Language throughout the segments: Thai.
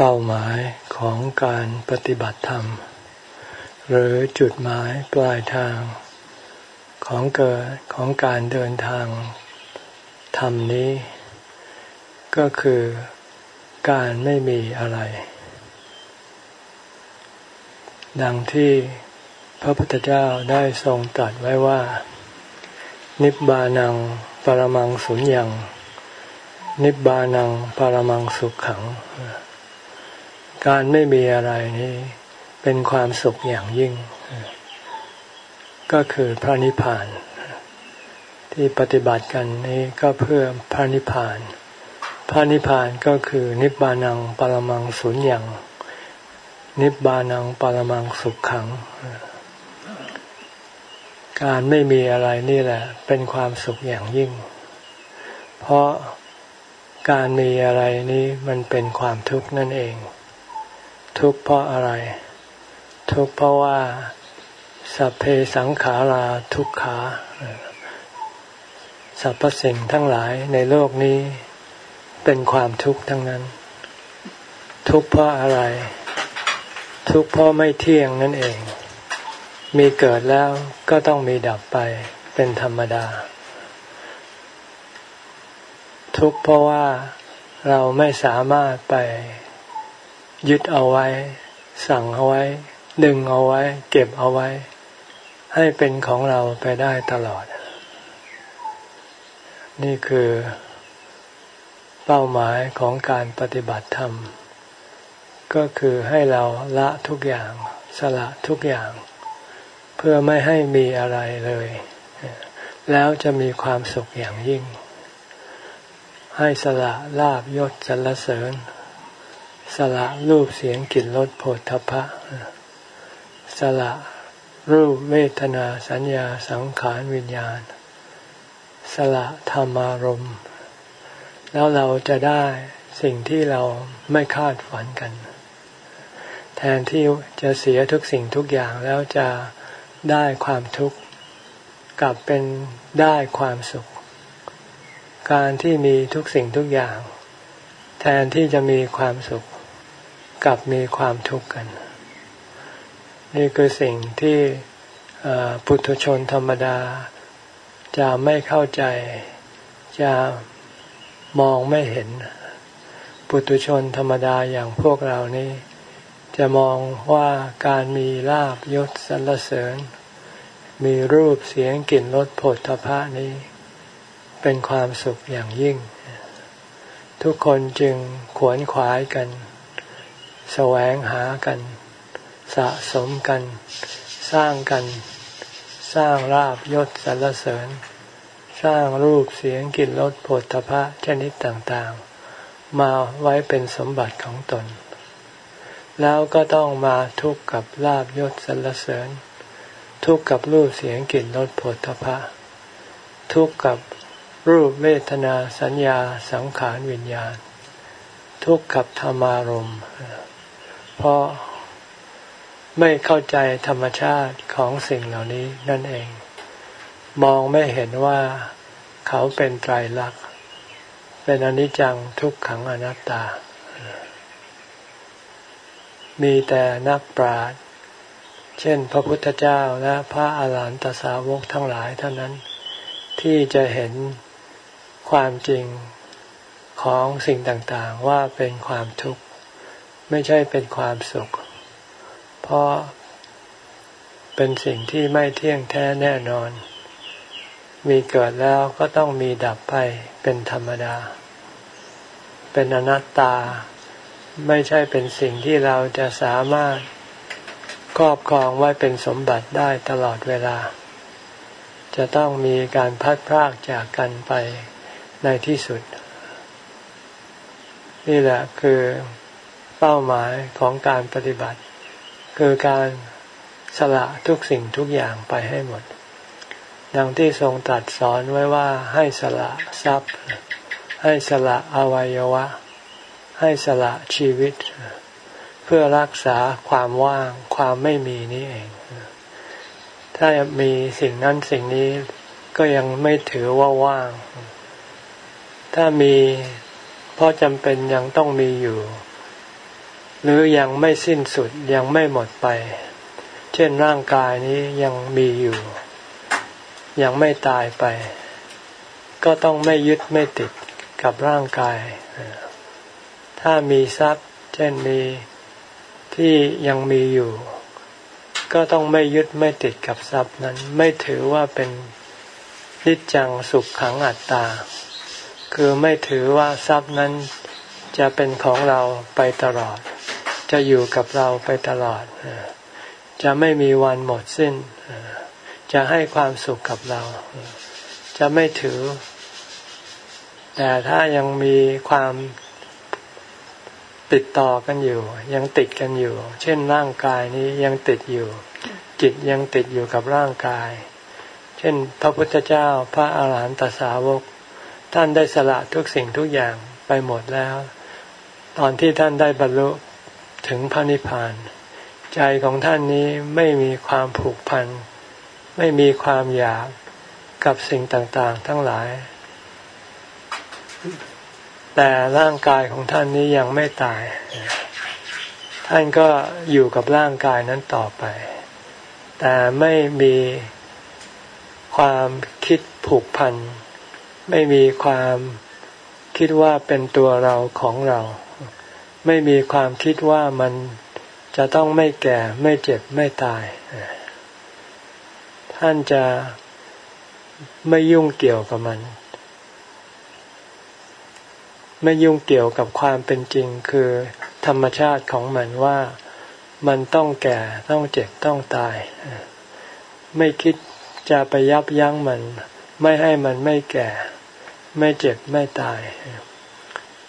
เป้าหมายของการปฏิบัติธรรม หรือจุดหมายปลายทาง ของเกิดของการเดินทางธรรมนี้ ก็คือการไม่มีอะไร ดังที่พระพุทธเจ้าได้ทรงตรัสไว้ว่า นิบบานังปรมังสุญญัง นิบบานังปรมังสุขขัง การไม่มีอะไรนี้ เป็นความสุขอย่างยิ่ง ก็คือพระนิพพาน ที่ปฏิบัติกันนี้ก็เพื่อพระนิพพาน พระนิพพานก็คือนิบานังปรมังสุญญังนิบานังปรมังสุขขัง การไม่มีอะไรนี่แหละ เป็นความสุขอย่างยิ่ง เพราะการมีอะไรนี้มันเป็นความทุกข์นั่นเอง ทุกข์เพราะอะไร ทุกข์เพราะว่าสัพเพสังขาราทุกขาสรรพสิ่งทั้งหลายในโลกนี้เป็นความทุกข์ทั้งนั้น ทุกข์เพราะอะไร ทุกข์เพราะไม่เที่ยงนั่นเอง มีเกิดแล้วก็ต้องมีดับไปเป็นธรรมดา ทุกเพราะว่าเราไม่สามารถไป ยึดเอาไว้ สั่งเอาไว้ ดึงเอาไว้ เก็บเอาไว้ ให้เป็นของเราไปได้ตลอด นี่คือเป้าหมายของการปฏิบัติธรรม ก็คือให้เราละทุกอย่าง สละทุกอย่าง เพื่อไม่ให้มีอะไรเลย แล้วจะมีความสุขอย่างยิ่ง ให้สละลาบยศสรรเสริญ สละรูปเสียงกลิ่นรสโผฏฐพะ สละรูปเวทนาสัญญาสังขารวิญญาณ สละธรรมารมแล้วเราจะได้สิ่งที่เราไม่คาดฝันกัน แทนที่จะเสียทุกสิ่งทุกอย่างแล้วจะได้ความทุกข์กลับเป็นได้ความสุข การที่มีทุกสิ่งทุกอย่าง แทนที่จะมีความสุข กลับมีความทุกข์กัน นี่คือสิ่งที่ปุถุชนธรรมดา จะไม่เข้าใจ จะมองไม่เห็น ปุถุชนธรรมดาอย่างพวกเรานี้ จะมองว่าการมีลาบยศสรรเสริญ มีรูปเสียงกลิ่นรสผลทพะนี้ เป็นความสุขอย่างยิ่ง ทุกคนจึงขวนขวายกัน แสวงหากัน สะสมกัน สร้างกัน สร้างลาบยศสรรเสริญ สร้างรูปเสียงกลิ่นรสผลทพะชนิดต่างๆ มาไว้เป็นสมบัติของตน แล้วก็ต้องมาทุกข์กับลาบยศสรรเสริญ ทุกข์กับรูปเสียงกลิ่นรสผลทพะ ทุกข์กับรูปเวทนาสัญญาสังขารวิญญาณ ทุกข์กับธรรมารมณ์ เพราะไม่เข้าใจธรรมชาติของสิ่งเหล่านี้นั่นเอง มองไม่เห็นว่าเขาเป็นไตรลักษณ์เป็นอนิจจังทุกขังอนัตตา มีแต่นักปราชญ์เช่น พระพุทธเจ้าและพระอาหารหันตสาวกทั้งหลายเท่านั้น ที่จะเห็นความจริงของสิ่งต่างๆว่าเป็นความทุกข์ ไม่ใช่เป็นความสุข เพราะเป็นสิ่งที่ไม่เที่ยงแท้แน่นอน มีเกิดแล้วก็ต้องมีดับไปเป็นธรรมดา เป็นอนัตตา ไม่ใช่เป็นสิ่งที่เราจะสามารถครอบครองไว้เป็นสมบัติได้ตลอดเวลา จะต้องมีการพัดพรากจากกันไปในที่สุด นี่แหละคือ เป้าหมายของการปฏิบัติ คือการสละทุกสิ่งทุกอย่างไปให้หมด ดังที่ทรงตรัสสอนไว้ว่าให้สละทรัพย์ ให้สละอวัยวะ ให้สละชีวิต เพื่อรักษาความว่างความไม่มีนี้เอง ถ้ามีสิ่งนั้นสิ่งนี้ก็ยังไม่ถือว่าว่าง ถ้ามีเพราะจำเป็นยังต้องมีอยู่ หรือยังไม่สิ้นสุดยังไม่หมดไป เช่นร่างกายนี้ยังมีอยู่ ยังไม่ตายไป ก็ต้องไม่ยึดไม่ติดกับร่างกาย ถ้ามีทรัพย์ เช่นมีที่ยังมีอยู่ ก็ต้องไม่ยึดไม่ติดกับทรัพย์นั้น ไม่ถือว่าเป็นนิจจังสุขขังอัตตา คือไม่ถือว่าทรัพย์นั้น จะเป็นของเราไปตลอด จะอยู่กับเราไปตลอด จะไม่มีวันหมดสิ้น จะให้ความสุขกับเรา จะไม่ถือ แต่ถ้ายังมีความติดต่อกันอยู่ ยังติดกันอยู่ เช่นร่างกายนี้ยังติดอยู่ จิตยังติดอยู่กับร่างกาย เช่น พระพุทธเจ้าพระอาหารหันตสาวก ท่านได้สละทุกสิ่งทุกอย่างไปหมดแล้ว ตอนที่ท่านได้บรรลุถึงพระนิพพาน ใจของท่านนี้ไม่มีความผูกพัน ไม่มีความอยากกับสิ่งต่างๆ ทั้งหลาย แต่ร่างกายของท่านนี้ยังไม่ตาย ท่านก็อยู่กับร่างกายนั้นต่อไป แต่ไม่มีความคิดผูกพัน ไม่มีความคิดว่าเป็นตัวเราของเรา ไม่มีความคิดว่ามันจะต้องไม่แก่ไม่เจ็บไม่ตาย ท่านจะไม่ยุ่งเกี่ยวกับมัน ไม่ยุ่งเกี่ยวกับความเป็นจริงคือธรรมชาติของมันว่ามันต้องแก่ต้องเจ็บต้องตาย ไม่คิดจะไปยับยั้งมัน ไม่ให้มันไม่แก่ ไม่เจ็บไม่ตาย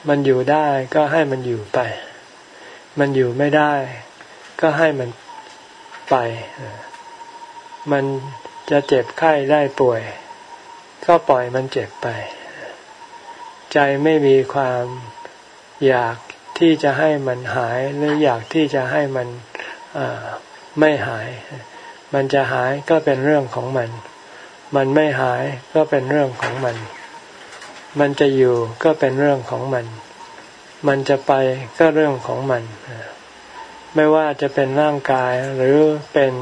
มันอยู่ได้ก็ให้มันอยู่ไป มันอยู่ไม่ได้ ก็ให้มันไป มันจะเจ็บไข้ได้ป่วย ก็ปล่อยมันเจ็บไป ใจไม่มีความอยากที่จะให้มันหายหรืออยากที่จะให้มันไม่หาย มันจะหายก็เป็นเรื่องของมัน มันไม่หายก็เป็นเรื่องของมัน มันจะอยู่ก็เป็นเรื่องของมัน มันจะไปก็เรื่องของมัน ไม่ว่าจะเป็นร่างกายหรือเป็น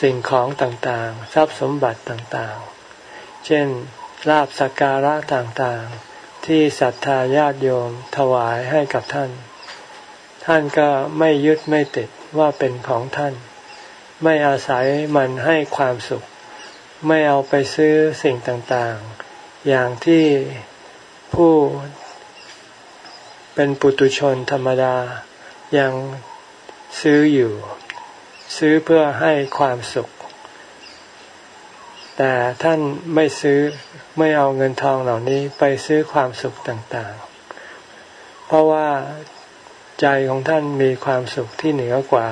สิ่งของต่างๆ ทรัพย์สมบัติต่างๆ เช่นลาบสักการะต่างๆ ที่ศรัทธาญาติโยมถวายให้กับท่าน ท่านก็ไม่ยึดไม่ติดว่าเป็นของท่าน ไม่อาศัยมันให้ความสุข ไม่เอาไปซื้อสิ่งต่างๆ อย่างที่ผู้เป็นปุตุชนธรรมดายังซื้ออยู่ ซื้อเพื่อให้ความสุข แต่ท่านไม่ซื้อไม่เอาเงินทองเหล่านี้ไปซื้อความสุขต่างๆ เพราะว่าใจของท่านมีความสุขที่เหนือกว่า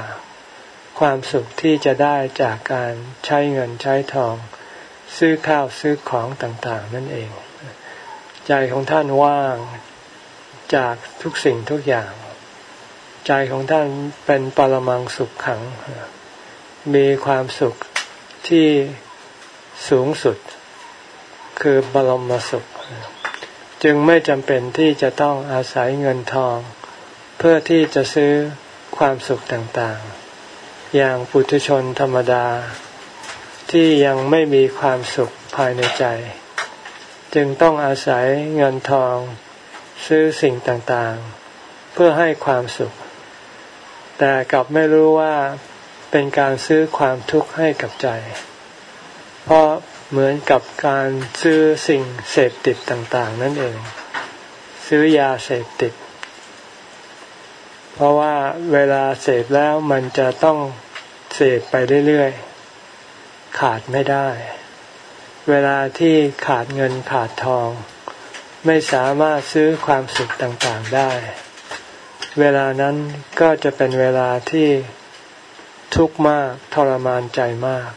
ความสุขที่จะได้จากการใช้เงินใช้ทอง ซื้อข้าวซื้อของต่างๆ นั่นเอง ใจของท่านว่างจากทุกสิ่งทุกอย่าง ใจของท่านเป็นปรมังสุขขัง มีความสุขที่สูงสุด คือบรมสุข จึงไม่จำเป็นที่จะต้องอาศัยเงินทอง เพื่อที่จะซื้อความสุขต่างๆ อย่างปุถุชนธรรมดา ที่ยังไม่มีความสุขภายในใจ จึงต้องอาศัยเงินทองซื้อสิ่งต่างๆ เพื่อให้ความสุข แต่กลับไม่รู้ว่าเป็นการซื้อความทุกข์ให้กับใจ เพราะเหมือนกับการซื้อสิ่งเสพติดต่างๆ นั่นเอง ซื้อยาเสพติด เพราะว่าเวลาเสพแล้วมันจะต้องเสพไปเรื่อยๆ ขาดไม่ได้ เวลาที่ขาดเงินขาดทอง ไม่สามารถซื้อความสุขต่างๆได้ เวลานั้นก็จะเป็นเวลาที่ทุกข์มากทรมานใจมาก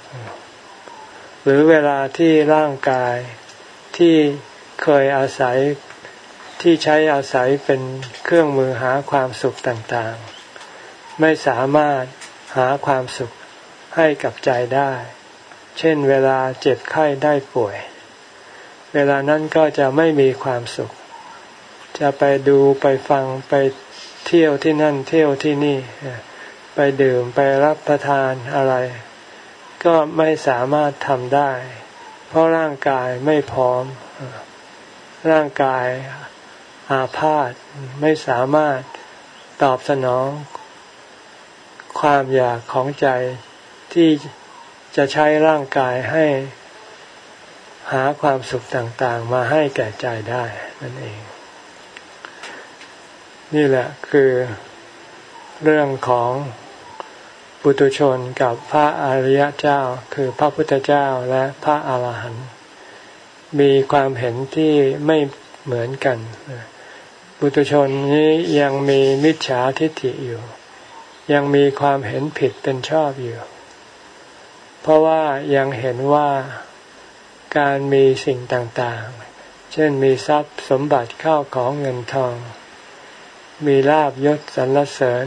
หรือเวลาที่ร่างกายที่เคยอาศัยที่ใช้อาศัยเป็นเครื่องมือหาความสุขต่างๆ ไม่สามารถหาความสุขให้กับใจได้ เช่นเวลาเจ็บไข้ได้ป่วย เวลานั้นก็จะไม่มีความสุข จะไปดูไปฟังไปเที่ยวที่นั่นเที่ยวที่นี่ ไปดื่มไปรับประทานอะไร ก็ไม่สามารถทำได้ เพราะร่างกายไม่พร้อม ร่างกายอาพาธไม่สามารถตอบสนอง ความอยากของใจที่ จะใช้ร่างกายให้หาความสุขต่างๆ มาให้แก่ใจได้นั่นเอง นี่แหละคือเรื่องของปุตุชนกับพระอริยเจ้า คือพระพุทธเจ้าและพระอาหารหันต์มีความเห็นที่ไม่เหมือนกันปุตุชนนี้ยังมีมิจฉาทิฏฐิอยู่ ยังมีความเห็นผิดเป็นชอบอยู่ เพราะว่ายังเห็นว่าการมีสิ่งต่างๆ เช่นมีทรัพย์สมบัติเข้าของเงินทอง มีลาบยศสรรเสริญ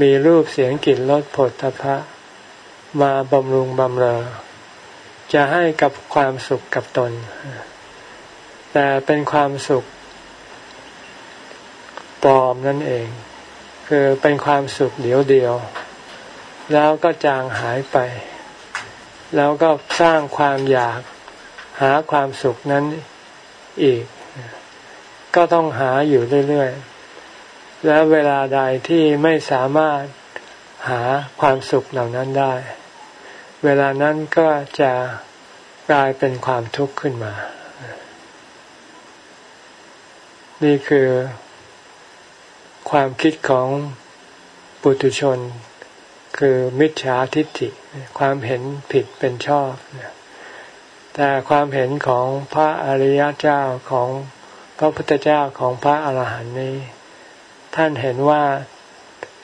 มีรูปเสียงกลิ่นรสผลทพะ มาบำรุงบำเรอ จะให้กับความสุขกับตน แต่เป็นความสุขปลอมนั่นเอง คือเป็นความสุขเดียวเดียว แล้วก็จางหายไป แล้วก็สร้างความอยากหาความสุขนั้นอีก ก็ต้องหาอยู่เรื่อยๆ แล้วเวลาใดที่ไม่สามารถหาความสุขเหล่านั้นได้ เวลานั้นก็จะกลายเป็นความทุกข์ขึ้นมา นี่คือความคิดของปุถุชน คือมิจฉาทิฏฐิความเห็นผิดเป็นชอบ แต่ความเห็นของพระอริยเจ้าของพระพุทธเจ้าของพระอาหารหันต์นี้ ท่านเห็นว่า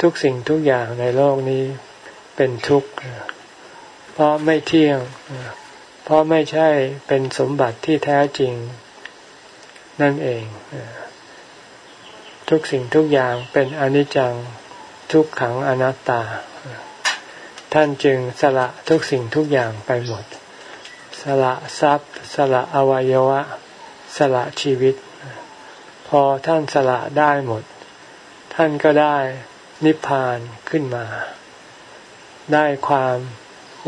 ทุกสิ่งทุกอย่างในโลกนี้เป็นทุกข์ เพราะไม่เที่ยง เพราะไม่ใช่เป็นสมบัติที่แท้จริงนั่นเอง ทุกสิ่งทุกอย่างเป็นอนิจจังทุกขังอนัตตา ท่านจึงสละทุกสิ่งทุกอย่างไปหมด สละทรัพย์ สละอวัยวะ สละชีวิต พอท่านสละได้หมด ท่านก็ได้นิพพานขึ้นมา ได้ความ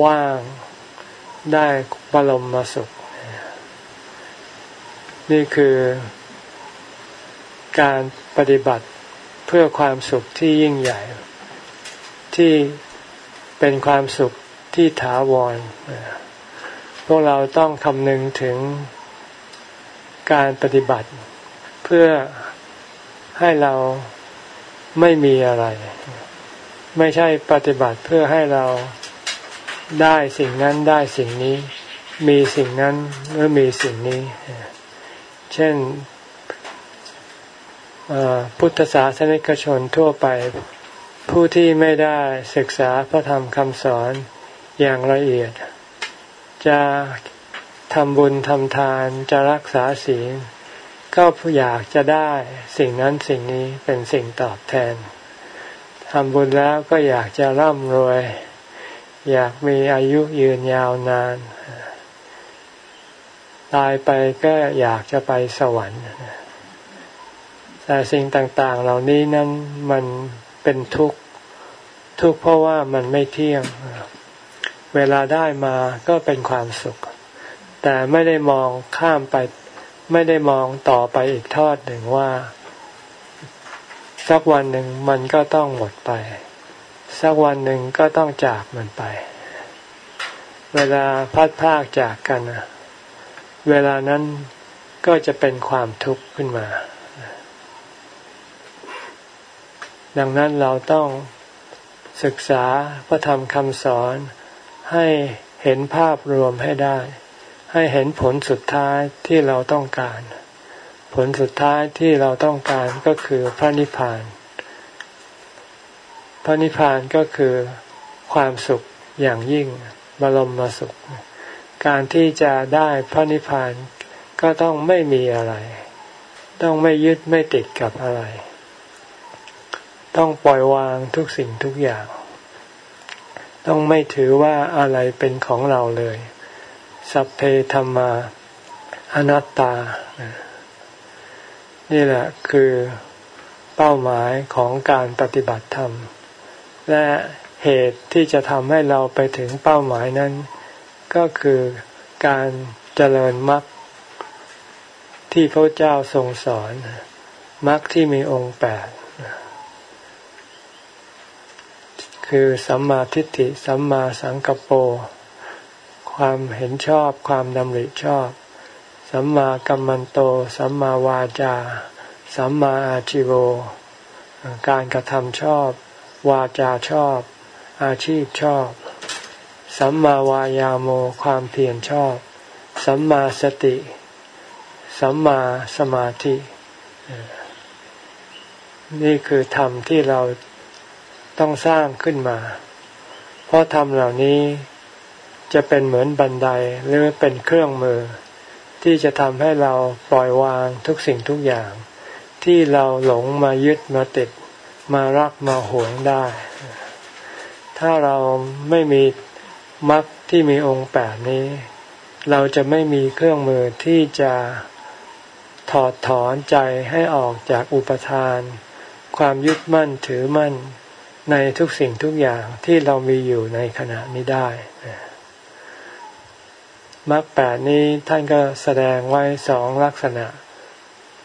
ว่าง ได้บรมมาสุข นี่คือการปฏิบัติเพื่อความสุขที่ยิ่งใหญ่ที่ เป็นความสุขที่ถาวร พวกเราต้องคำนึงถึงการปฏิบัติ เพื่อให้เราไม่มีอะไร ไม่ใช่ปฏิบัติเพื่อให้เราได้สิ่งนั้นได้สิ่งนี้ มีสิ่งนั้นหรือมีสิ่งนี้ เช่นพุทธศาสนิกชนทั่วไป ผู้ที่ไม่ได้ศึกษาพระธรรมคำสอนอย่างละเอียด จะทำบุญทำทานจะรักษาศีลก็อยากจะได้สิ่งนั้นสิ่งนี้เป็นสิ่งตอบแทนทำบุญแล้วก็อยากจะร่ำรวย อยากมีอายุยืนยาวนาน ตายไปก็อยากจะไปสวรรค์แต่สิ่งต่าง ๆ เหล่านี้นั้นมัน เป็นทุกข์ทุกข์เพราะว่ามันไม่เที่ยง เวลาได้มาก็เป็นความสุข แต่ไม่ได้มองข้ามไป ไม่ได้มองต่อไปอีกทอดหนึ่งว่าสักวันหนึ่งมันก็ต้องหมดไป สักวันหนึ่งก็ต้องจากมันไป เวลาพัดพากจากกัน เวลานั้นก็จะเป็นความทุกข์ขึ้นมา ดังนั้นเราต้องศึกษาพระธรรมคำสอนให้เห็นภาพรวมให้ได้ ให้เห็นผลสุดท้ายที่เราต้องการ ผลสุดท้ายที่เราต้องการก็คือพระนิพพาน พระนิพพานก็คือความสุขอย่างยิ่งบรมมาสุข การที่จะได้พระนิพพานก็ต้องไม่มีอะไร ต้องไม่ยึดไม่ติดกับอะไร ต้องปล่อยวางทุกสิ่งทุกอย่าง ต้องไม่ถือว่าอะไรเป็นของเราเลย สัพเพธรรมาอนัตตา นี่แหละคือเป้าหมายของการปฏิบัติธรรม และเหตุที่จะทำให้เราไปถึงเป้าหมายนั้น ก็คือการเจริญมรรคที่พระเจ้าทรงสอนมรรคที่มีองค์แปด คือสัมมาทิฏฐิสัมมาสังกปรความเห็นชอบความดำริชอบ สัมมากัมมันโต สัมมาวาจา สัมมาอาชิโวการกระทำชอบ วาจาชอบ อาชีพชอบ สัมมาวายาโมความเพียรชอบ สัมมาสติ สัมมาสมาธิ นี่คือธรรมที่เรา ต้องสร้างขึ้นมา เพราะธรรมเหล่านี้จะเป็นเหมือนบันไดหรือเป็นเครื่องมือ ที่จะทำให้เราปล่อยวางทุกสิ่งทุกอย่าง ที่เราหลงมายึดมาติดมารักมาหวงได้ ถ้าเราไม่มีมรรคที่มีองค์แปดนี้ เราจะไม่มีเครื่องมือที่จะถอดถอนใจให้ออกจากอุปทาน ความยึดมั่นถือมั่น ในทุกสิ่งทุกอย่างที่เรามีอยู่ในขณะนี้ได้มรรคแปดนี้ท่านก็แสดงไว้สองลักษณะ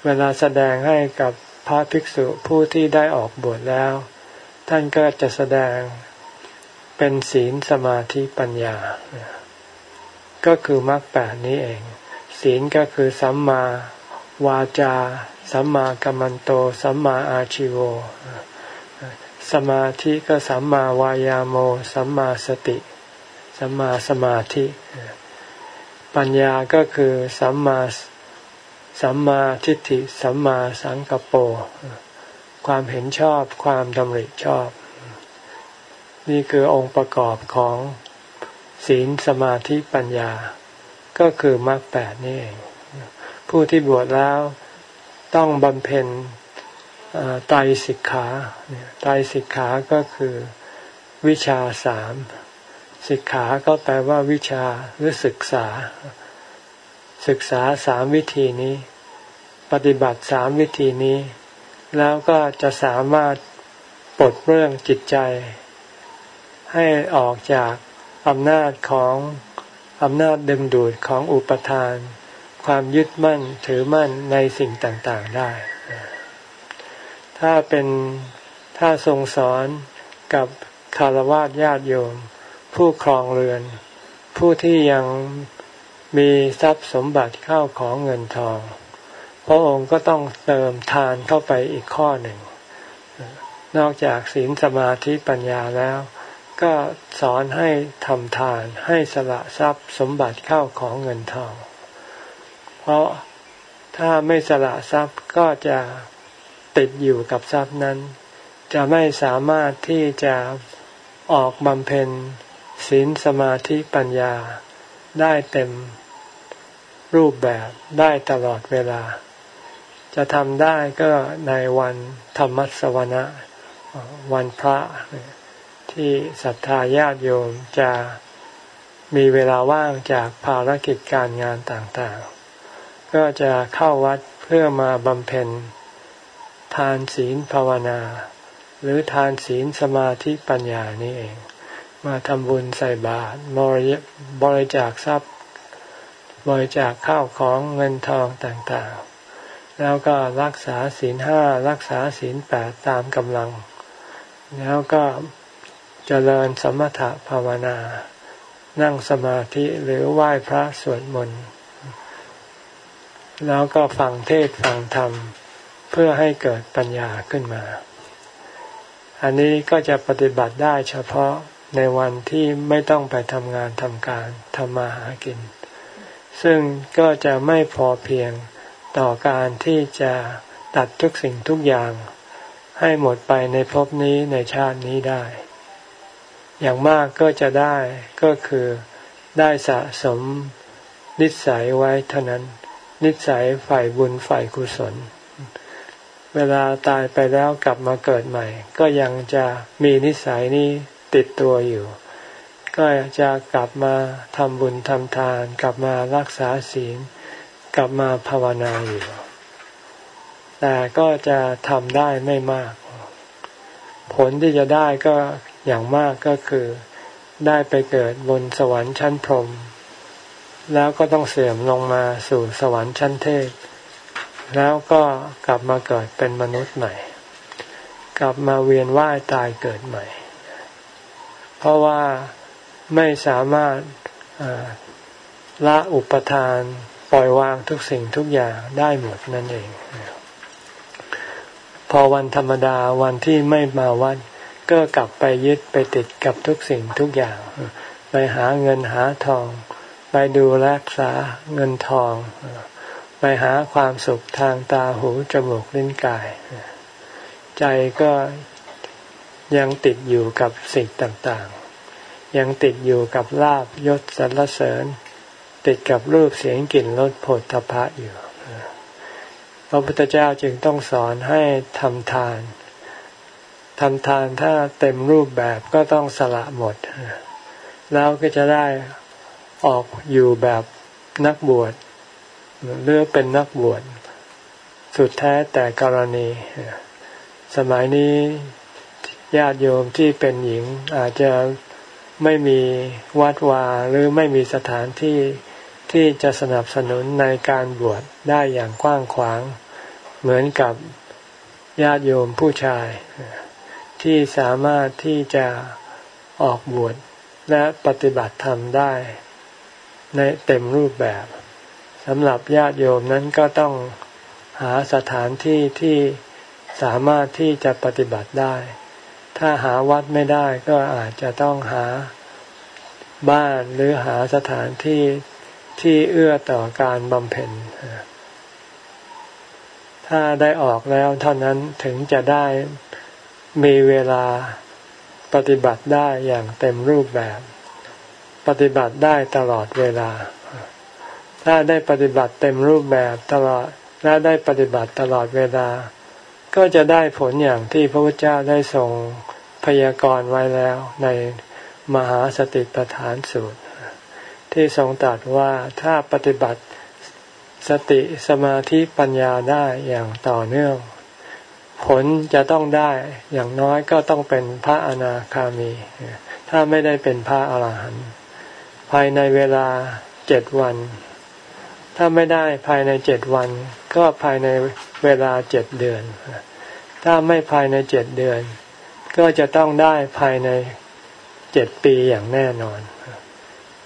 เวลาแสดงให้กับพระภิกษุผู้ที่ได้ออกบวชแล้ว ท่านก็จะแสดงเป็นศีลสมาธิปัญญา ก็คือมรรคแปดนี้เอง ศีลก็คือสัมมาวาจา สัมมากัมมันโต สัมมาอาชิโว สมาธิก็สัมมาวายาโม สัมมาสติ สัมมาสมาธิ ปัญญาก็คือสัมมาสัมมาทิฏฐิ สัมมาสังกปรความเห็นชอบความดำริชอบ นี่คือองค์ประกอบของศีลสมาธิปัญญา ก็คือมรรคแปดนี่เองผู้ที่บวชแล้วต้องบำเพ็ญ ไตสิกขาไตสิกขาก็คือวิชาสามสิกขาก็แปลว่าวิชาหรือศึกษา ศึกษาสามวิธีนี้ ปฏิบัติสามวิธีนี้ แล้วก็จะสามารถปลดเรื่องจิตใจ ให้ออกจากอำนาจของอำนาจดึงดูดของอุปทาน ความยึดมั่นถือมั่นในสิ่งต่างๆได้ ถ้าเป็นถ้าทรงสอนกับคารวะญาติโยม ผู้ครองเรือน ผู้ที่ยังมีทรัพย์สมบัติเข้าของเงินทอง พระองค์ก็ต้องเติมทานเข้าไปอีกข้อหนึ่ง นอกจากศีลสมาธิปัญญาแล้ว ก็สอนให้ทำทานให้สละทรัพย์สมบัติเข้าของเงินทอง เพราะถ้าไม่สละทรัพย์ก็จะ ติดอยู่กับทรัพย์นั้น จะไม่สามารถที่จะออกบำเพ็ญศีลสมาธิปัญญาได้เต็มรูปแบบได้ตลอดเวลา จะทำได้ก็ในวันธรรมสวนะวันพระที่ศรัทธาญาติโยมจะมีเวลาว่างจากภารกิจการงานต่างๆ ก็จะเข้าวัดเพื่อมาบำเพ็ญ ทานศีลภาวนา หรือทานศีลสมาธิปัญญานี่เอง มาทำบุญใส่บาตรบริจาคทรัพย์ บริจาคข้าวของเงินทองต่างๆ แล้วก็รักษาศีลห้ารักษาศีลแปดตามกำลัง แล้วก็เจริญสมถะภาวนา นั่งสมาธิหรือไหว้พระสวดมนต์ แล้วก็ฟังเทศฟังธรรม เพื่อให้เกิดปัญญาขึ้นมา อันนี้ก็จะปฏิบัติได้เฉพาะในวันที่ไม่ต้องไปทำงานทำการทำมาหากิน ซึ่งก็จะไม่พอเพียงต่อการที่จะตัดทุกสิ่งทุกอย่าง ให้หมดไปในภพนี้ในชาตินี้ได้ อย่างมากก็จะได้ก็คือได้สะสมนิสัยไว้เท่านั้น นิสัยฝ่ายบุญฝ่ายกุศล เวลาตายไปแล้วกลับมาเกิดใหม่ ก็ยังจะมีนิสัยนี้ติดตัวอยู่ ก็จะกลับมาทำบุญทำทาน กลับมารักษาศีล กลับมาภาวนาอยู่ แต่ก็จะทำได้ไม่มาก ผลที่จะได้ก็อย่างมากก็คือได้ไปเกิดบนสวรรค์ชั้นพรหมแล้วก็ต้องเสื่อมลงมาสู่สวรรค์ชั้นเทพ แล้วก็กลับมาเกิดเป็นมนุษย์ใหม่ กลับมาเวียนว่ายตายเกิดใหม่ เพราะว่าไม่สามารถละอุปทานปล่อยวางทุกสิ่งทุกอย่างได้หมดนั่นเอง พอวันธรรมดาวันที่ไม่มาวัดก็กลับไปยึดไปติดกับทุกสิ่งทุกอย่าง ไปหาเงินหาทอง ไปดูรักษาเงินทอง ไปหาความสุขทางตาหูจมูกลิ้นกาย ใจก็ยังติดอยู่กับสิ่งต่างๆ ยังติดอยู่กับลาบยศสรรเสริญ ติดกับรูปเสียงกลิ่นรสผลทพะอยู่พระพุทธเจ้าจึงต้องสอนให้ทำทานทำทานถ้าเต็มรูปแบบก็ต้องสละหมด แล้วก็จะได้ออกอยู่แบบนักบวช เลือกเป็นนักบวชสุดแท้แต่กรณี สมัยนี้ญาติโยมที่เป็นหญิงอาจจะไม่มีวัดวาหรือไม่มีสถานที่ที่จะสนับสนุนในการบวชได้อย่างกว้างขวาง เหมือนกับญาติโยมผู้ชาย ที่สามารถที่จะออกบวชและปฏิบัติธรรมได้ ในเต็มรูปแบบ สำหรับญาติโยมนั้นก็ต้องหาสถานที่ที่สามารถที่จะปฏิบัติได้ ถ้าหาวัดไม่ได้ก็อาจจะต้องหาบ้านหรือหาสถานที่ที่เอื้อต่อการบำเพ็ญ ถ้าได้ออกแล้วเท่านั้นถึงจะได้มีเวลาปฏิบัติได้อย่างเต็มรูปแบบ ปฏิบัติได้ตลอดเวลา ถ้าได้ปฏิบัติเต็มรูปแบบตลอดและได้ปฏิบัติตลอดเวลา ก็จะได้ผลอย่างที่พระพุทธเจ้าได้ทรงพยากรณ์ไว้แล้วในมหาสติปัฏฐานสูตร ที่ทรงตรัสว่าถ้าปฏิบัติสติสมาธิปัญญาได้อย่างต่อเนื่อง ผลจะต้องได้อย่างน้อยก็ต้องเป็นพระอนาคามี ถ้าไม่ได้เป็นพระอาหารหันต์ภายในเวลาเจ็ดวัน ถ้าไม่ได้ภายในเจ็ดวัน ก็ภายในเวลาเจ็ดเดือน ถ้าไม่ภายในเจ็ดเดือน ก็จะต้องได้ภายในเจ็ดปีอย่างแน่นอน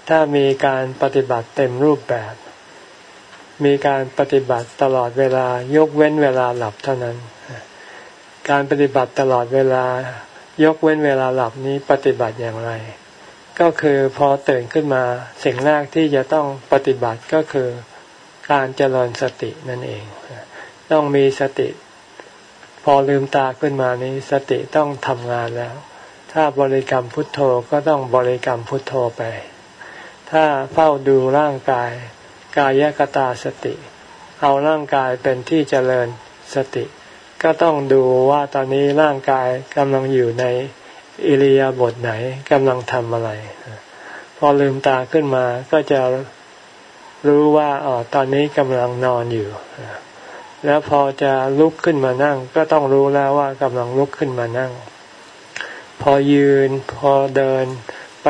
ถ้ามีการปฏิบัติเต็มรูปแบบ มีการปฏิบัติตลอดเวลายกเว้นเวลาหลับเท่านั้น การปฏิบัติตลอดเวลายกเว้นเวลาหลับนี้ปฏิบัติอย่างไร ก็คือพอตื่นขึ้นมาสิ่งแรกที่จะต้องปฏิบัติก็คือ การเจริญสตินั่นเอง ต้องมีสติ พอลืมตาขึ้นมานี้สติต้องทำงานแล้ว ถ้าบริกรรมพุทโธก็ต้องบริกรรมพุทโธไป ถ้าเฝ้าดูร่างกาย กายกตาสติ เอาร่างกายเป็นที่เจริญสติ ก็ต้องดูว่าตอนนี้ร่างกายกำลังอยู่ในอิริยาบถไหนกำลังทำอะไร พอลืมตาขึ้นมาก็จะ รู้ว่าอ๋อตอนนี้กำลังนอนอยู่ แล้วพอจะลุกขึ้นมานั่ง ก็ต้องรู้แล้วว่ากำลังลุกขึ้นมานั่ง พอยืนพอเดินไป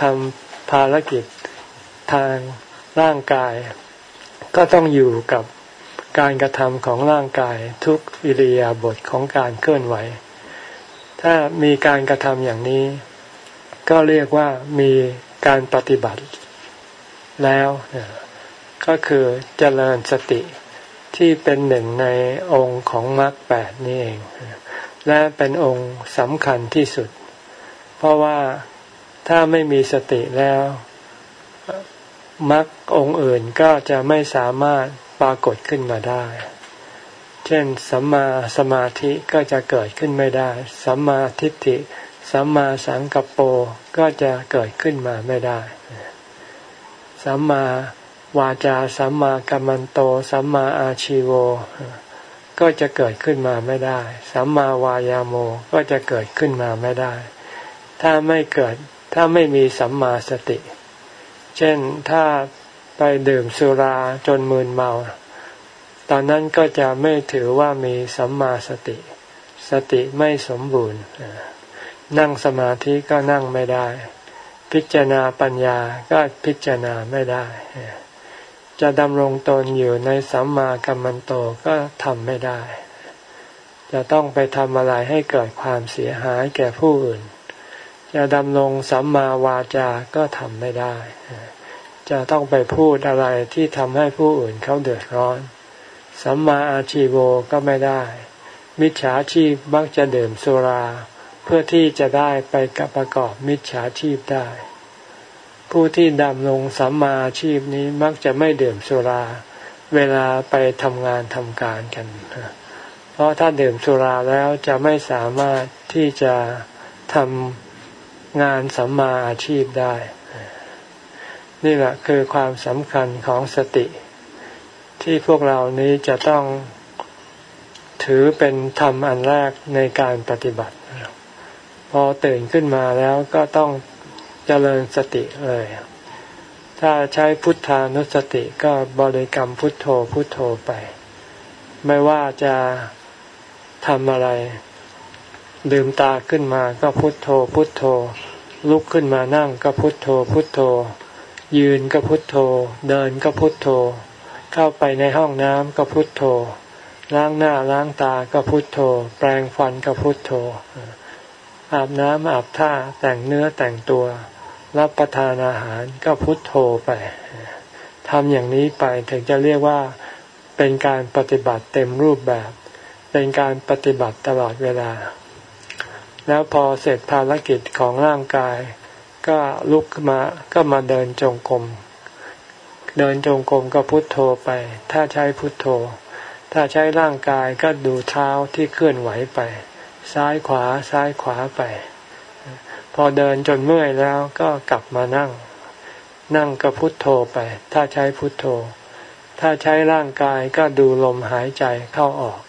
ทำภารกิจทางร่างกาย ก็ต้องอยู่กับการกระทำของร่างกายทุกอิริยาบถของการเคลื่อนไหว ถ้ามีการกระทำอย่างนี้ ก็เรียกว่ามีการปฏิบัติ แล้ว ก็คือเจริญสติที่เป็นหนึ่งในองค์ของมรรคแปดนี่เอง และเป็นองค์สำคัญที่สุด เพราะว่าถ้าไม่มีสติแล้วมรรคองค์อื่นก็จะไม่สามารถปรากฏขึ้นมาได้ เช่นสัมมาสมาธิก็จะเกิดขึ้นไม่ได้ สัมมาทิฏฐิ สัมมาสังกัปโปก็จะเกิดขึ้นมาไม่ได้ สัมมาวาจาสัมมากัมมันโต สัมมาอาชิโว ก็จะเกิดขึ้นมาไม่ได้ สัมมาวายาโมก็จะเกิดขึ้นมาไม่ได้ ถ้าไม่เกิดถ้าไม่มีสัมมาสติ เช่นถ้าไปดื่มสุราจนมึนเมา ตอนนั้นก็จะไม่ถือว่ามีสัมมาสติ สติไม่สมบูรณ์ นั่งสมาธิก็นั่งไม่ได้ พิจารณาปัญญาก็พิจารณาไม่ได้ จะดำรงตนอยู่ในสัมมากัมมันโตก็ทำไม่ได้ จะต้องไปทำอะไรให้เกิดความเสียหายแก่ผู้อื่น จะดำรงสัมมาวาจาก็ทำไม่ได้ จะต้องไปพูดอะไรที่ทำให้ผู้อื่นเขาเดือดร้อน สัมมาอาชีโวก็ไม่ได้ มิจฉาชีพมักจะดื่มสุรา เพื่อที่จะได้ไปกับประกอบมิจฉาชีพได้ ผู้ที่ดำลงสัมมาชีพนี้มักจะไม่ดื่มสุรา เวลาไปทำงานทำการกัน เพราะถ้าดื่มสุราแล้วจะไม่สามารถที่จะทำงานสัมมาอาชีพได้ นี่แหละคือความสำคัญของสติ ที่พวกเรานี้จะต้องถือเป็นธรรมอันแรกในการปฏิบัติ อตื่นขึ้นมาแล้วก็ต้องเจริญสติเลยถ้าใช้พุทธานุสติก็บริกรรมพุทโธพุทโธไป ไม่ว่าจะทำอะไรลืมตาขึ้นมาก็พุทโธพุทโธ ลุกขึ้นมานั่งก็พุทโธพุทโธ ยืนก็พุทโธ เดินก็พุทโธ เข้าไปในห้องน้ำก็พุทโธ ล้างหน้าล้างตาก็พุทโธ แปรงฟันก็พุทโธ อาบน้ำอาบท่าแต่งเนื้อแต่งตัว รับประทานอาหารก็พุทโธไปทำอย่างนี้ไปถึงจะเรียกว่าเป็นการปฏิบัติเต็มรูปแบบ เป็นการปฏิบัติตลอดเวลา แล้วพอเสร็จภารกิจของร่างกาย ก็ลุกมาก็มาเดินจงกรมเดินจงกรมก็พุทโธไป ถ้าใช้พุทโธ ถ้าใช้ร่างกายก็ดูเท้าที่เคลื่อนไหวไป ซ้ายขวาซ้ายขวาไป พอเดินจนเมื่อยแล้วก็กลับมานั่ง นั่งก็พุทโธไป ถ้าใช้พุทโธ ถ้าใช้ร่างกายก็ดูลมหายใจเข้าออก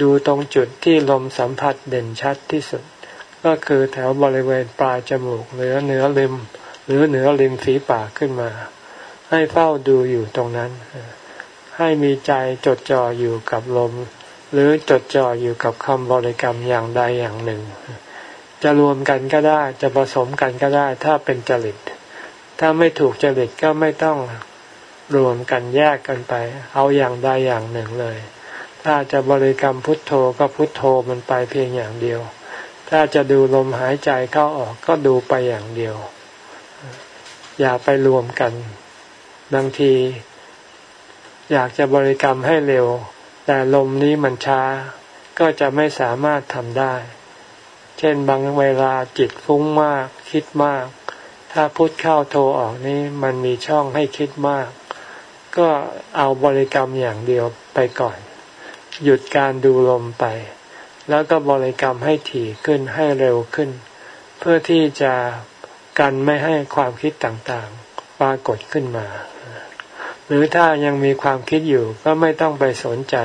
ดูตรงจุดที่ลมสัมผัสเด่นชัดที่สุด ก็คือแถวบริเวณปลายจมูกหนือเหนือริม หรือเหนือริมฝีปากขึ้นมา ให้เฝ้าดูอยู่ตรงนั้นให้มีใจจดจ่ออยู่กับลม หรือจดจ่ออยู่กับคำบริกรรมอย่างใดอย่างหนึ่ง จะรวมกันก็ได้จะผสมกันก็ได้ ถ้าเป็นจริต ถ้าไม่ถูกจริตก็ไม่ต้องรวมกันแยกกันไป เอาอย่างใดอย่างหนึ่งเลย ถ้าจะบริกรรมพุทโธก็พุทโธมันไปเพียงอย่างเดียว ถ้าจะดูลมหายใจเข้าออกก็ดูไปอย่างเดียว อย่าไปรวมกัน บางที อยากจะบริกรรมให้เร็ว แต่ลมนี้มันช้าก็จะไม่สามารถทำได้ เช่นบางเวลาจิตฟุ้งมากคิดมาก ถ้าพุทเข้าโทรออกนี้มันมีช่องให้คิดมาก ก็เอาบริกรรมอย่างเดียวไปก่อน หยุดการดูลมไป แล้วก็บริกรรมให้ถี่ขึ้นให้เร็วขึ้น เพื่อที่จะกันไม่ให้ความคิดต่างๆ ปรากฏขึ้นมา หรือถ้ายังมีความคิดอยู่ก็ไม่ต้องไปสนใจ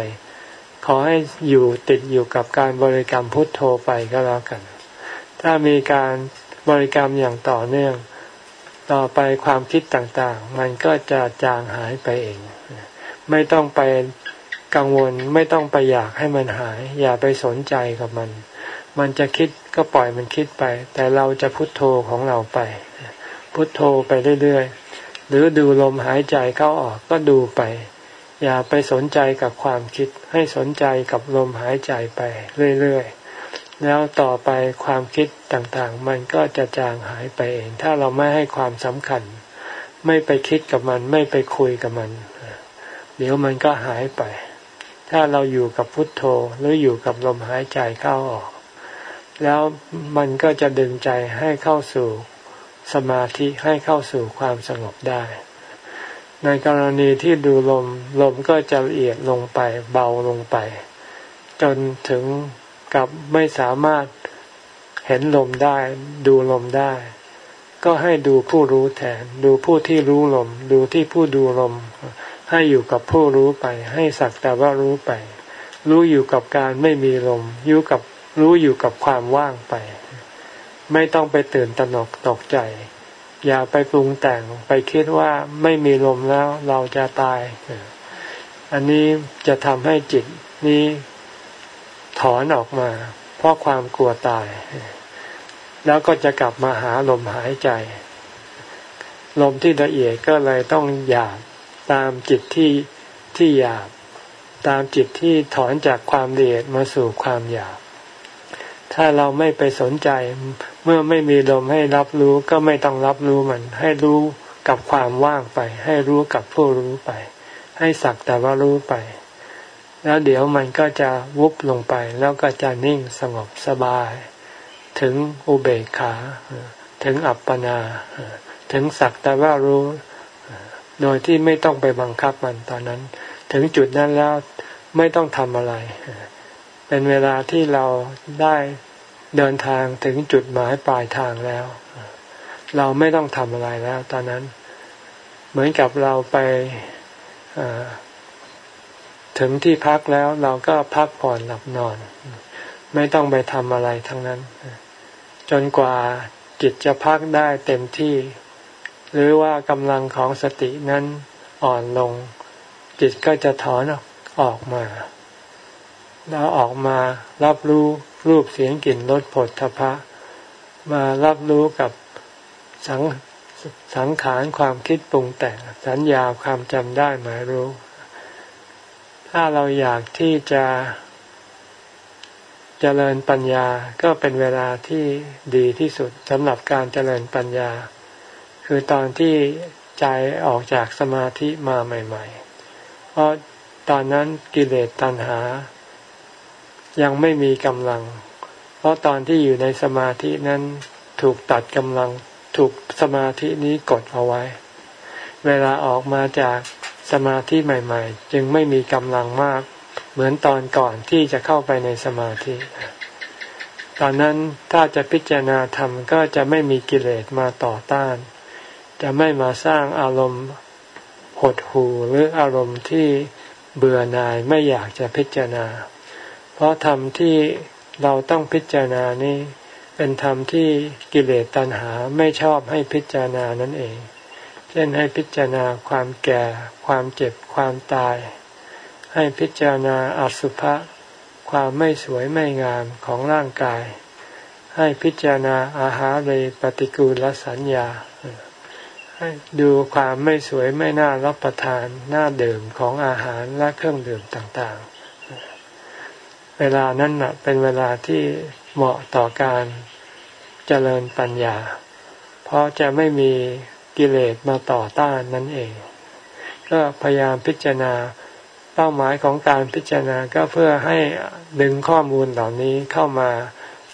ขอให้อยู่ติดอยู่กับการบริกรรมพุทโธไปก็แล้วกัน ถ้ามีการบริกรรมอย่างต่อเนื่อง ต่อไปความคิดต่างๆ มันก็จะจางหายไปเอง ไม่ต้องไปกังวลไม่ต้องไปอยากให้มันหาย อย่าไปสนใจกับมัน มันจะคิดก็ปล่อยมันคิดไป แต่เราจะพุทโธของเราไป พุทโธไปเรื่อยๆ หรือดูลมหายใจเข้าออกก็ดูไป อย่าไปสนใจกับความคิด ให้สนใจกับลมหายใจไปเรื่อยๆ แล้วต่อไปความคิดต่างๆ มันก็จะจางหายไปเอง ถ้าเราไม่ให้ความสำคัญ ไม่ไปคิดกับมัน ไม่ไปคุยกับมัน เดี๋ยวมันก็หายไป ถ้าเราอยู่กับพุทโธหรืออยู่กับลมหายใจเข้าออก แล้วมันก็จะดึงใจให้เข้าสู่ สมาธิให้เข้าสู่ความสงบได้ ในกรณีที่ดูลมลมก็จะละเอียดลงไปเบาลงไป จนถึงกับไม่สามารถเห็นลมได้ดูลมได้ ก็ให้ดูผู้รู้แทน ดูผู้ที่รู้ลม ดูที่ผู้ดูลม ให้อยู่กับผู้รู้ไป ให้สักแต่ว่ารู้ไป รู้อยู่กับการไม่มีลมอยู่กับรู้อยู่กับความว่างไป ไม่ต้องไปตื่นตระหนกตกใจ อย่าไปปรุงแต่งไปคิดว่าไม่มีลมแล้วเราจะตาย อันนี้จะทำให้จิตนี้ถอนออกมา เพราะความกลัวตาย แล้วก็จะกลับมาหาลมหายใจ ลมที่ละเอียดก็เลยต้องหยาบตามจิตที่ที่หยาบ ตามจิตที่ถอนจากความละเอียดมาสู่ความหยาบ ถ้าเราไม่ไปสนใจ เมื่อไม่มีลมให้รับรู้ก็ไม่ต้องรับรู้มัน ให้รู้กับความว่างไป ให้รู้กับผู้รู้ไป ให้สักแต่ว่ารู้ไป แล้วเดี๋ยวมันก็จะวุบลงไป แล้วก็จะนิ่งสงบสบาย ถึงอุเบกขา ถึงอัปปนา ถึงสักแต่ว่ารู้ โดยที่ไม่ต้องไปบังคับมันตอนนั้น ถึงจุดนั้นแล้วไม่ต้องทำอะไร เป็นเวลาที่เราได้เดินทางถึงจุดหมายปลายทางแล้ว เราไม่ต้องทำอะไรแล้ว ตอนนั้นเหมือนกับเราไปถึงที่พักแล้วเราก็พักผ่อนหลับนอน ไม่ต้องไปทำอะไรทั้งนั้น จนกว่าจิตจะพักได้เต็มที่ หรือว่ากำลังของสตินั้นอ่อนลง จิตก็จะถอนออกมา เราออกมารับรู้รูปเสียงกลิ่นรสผลทพะ มารับรู้กับสังสังขารความคิดปรุงแต่งสัญญาความจำได้หมายรู้ ถ้าเราอยากที่จะจะเจริญปัญญาก็เป็นเวลาที่ดีที่สุดสำหรับการเจริญปัญญา คือตอนที่ใจออกจากสมาธิมาใหม่ ๆ เพราะตอนนั้นกิเลสตัณหา ยังไม่มีกำลัง เพราะตอนที่อยู่ในสมาธินั้นถูกตัดกำลังถูกสมาธินี้กดเอาไว้ เวลาออกมาจากสมาธิใหม่ ๆ จึงไม่มีกำลังมาก เหมือนตอนก่อนที่จะเข้าไปในสมาธิ ตอนนั้นถ้าจะพิจารณาธรรมก็จะไม่มีกิเลสมาต่อต้าน จะไม่มาสร้างอารมณ์หดหู่หรืออารมณ์ที่เบื่อหน่ายไม่อยากจะพิจารณา ราะธรรมที่เราต้องพิจารณานี้ เป็นธรรมที่กิเลสตัณหาไม่ชอบให้พิจารณานั่นเอง เช่นให้พิจารณาความแก่ ความเจ็บความตาย ให้พิจารณาอสุภะความไม่สวยไม่งามของร่างกาย ให้พิจารณาอาหารเลยปฏิกูลสัญญา ให้ดูความไม่สวยไม่น่ารับประทานน่าดื่มของอาหารและเครื่องดื่มต่าง เวลานั้นนะเป็นเวลาที่เหมาะต่อการเจริญปัญญา เพราะจะไม่มีกิเลสมาต่อต้านนั่นเอง ก็พยายามพิจารณาเป้าหมายของการพิจารณาก็เพื่อให้ดึงข้อมูลเหล่านี้เข้ามา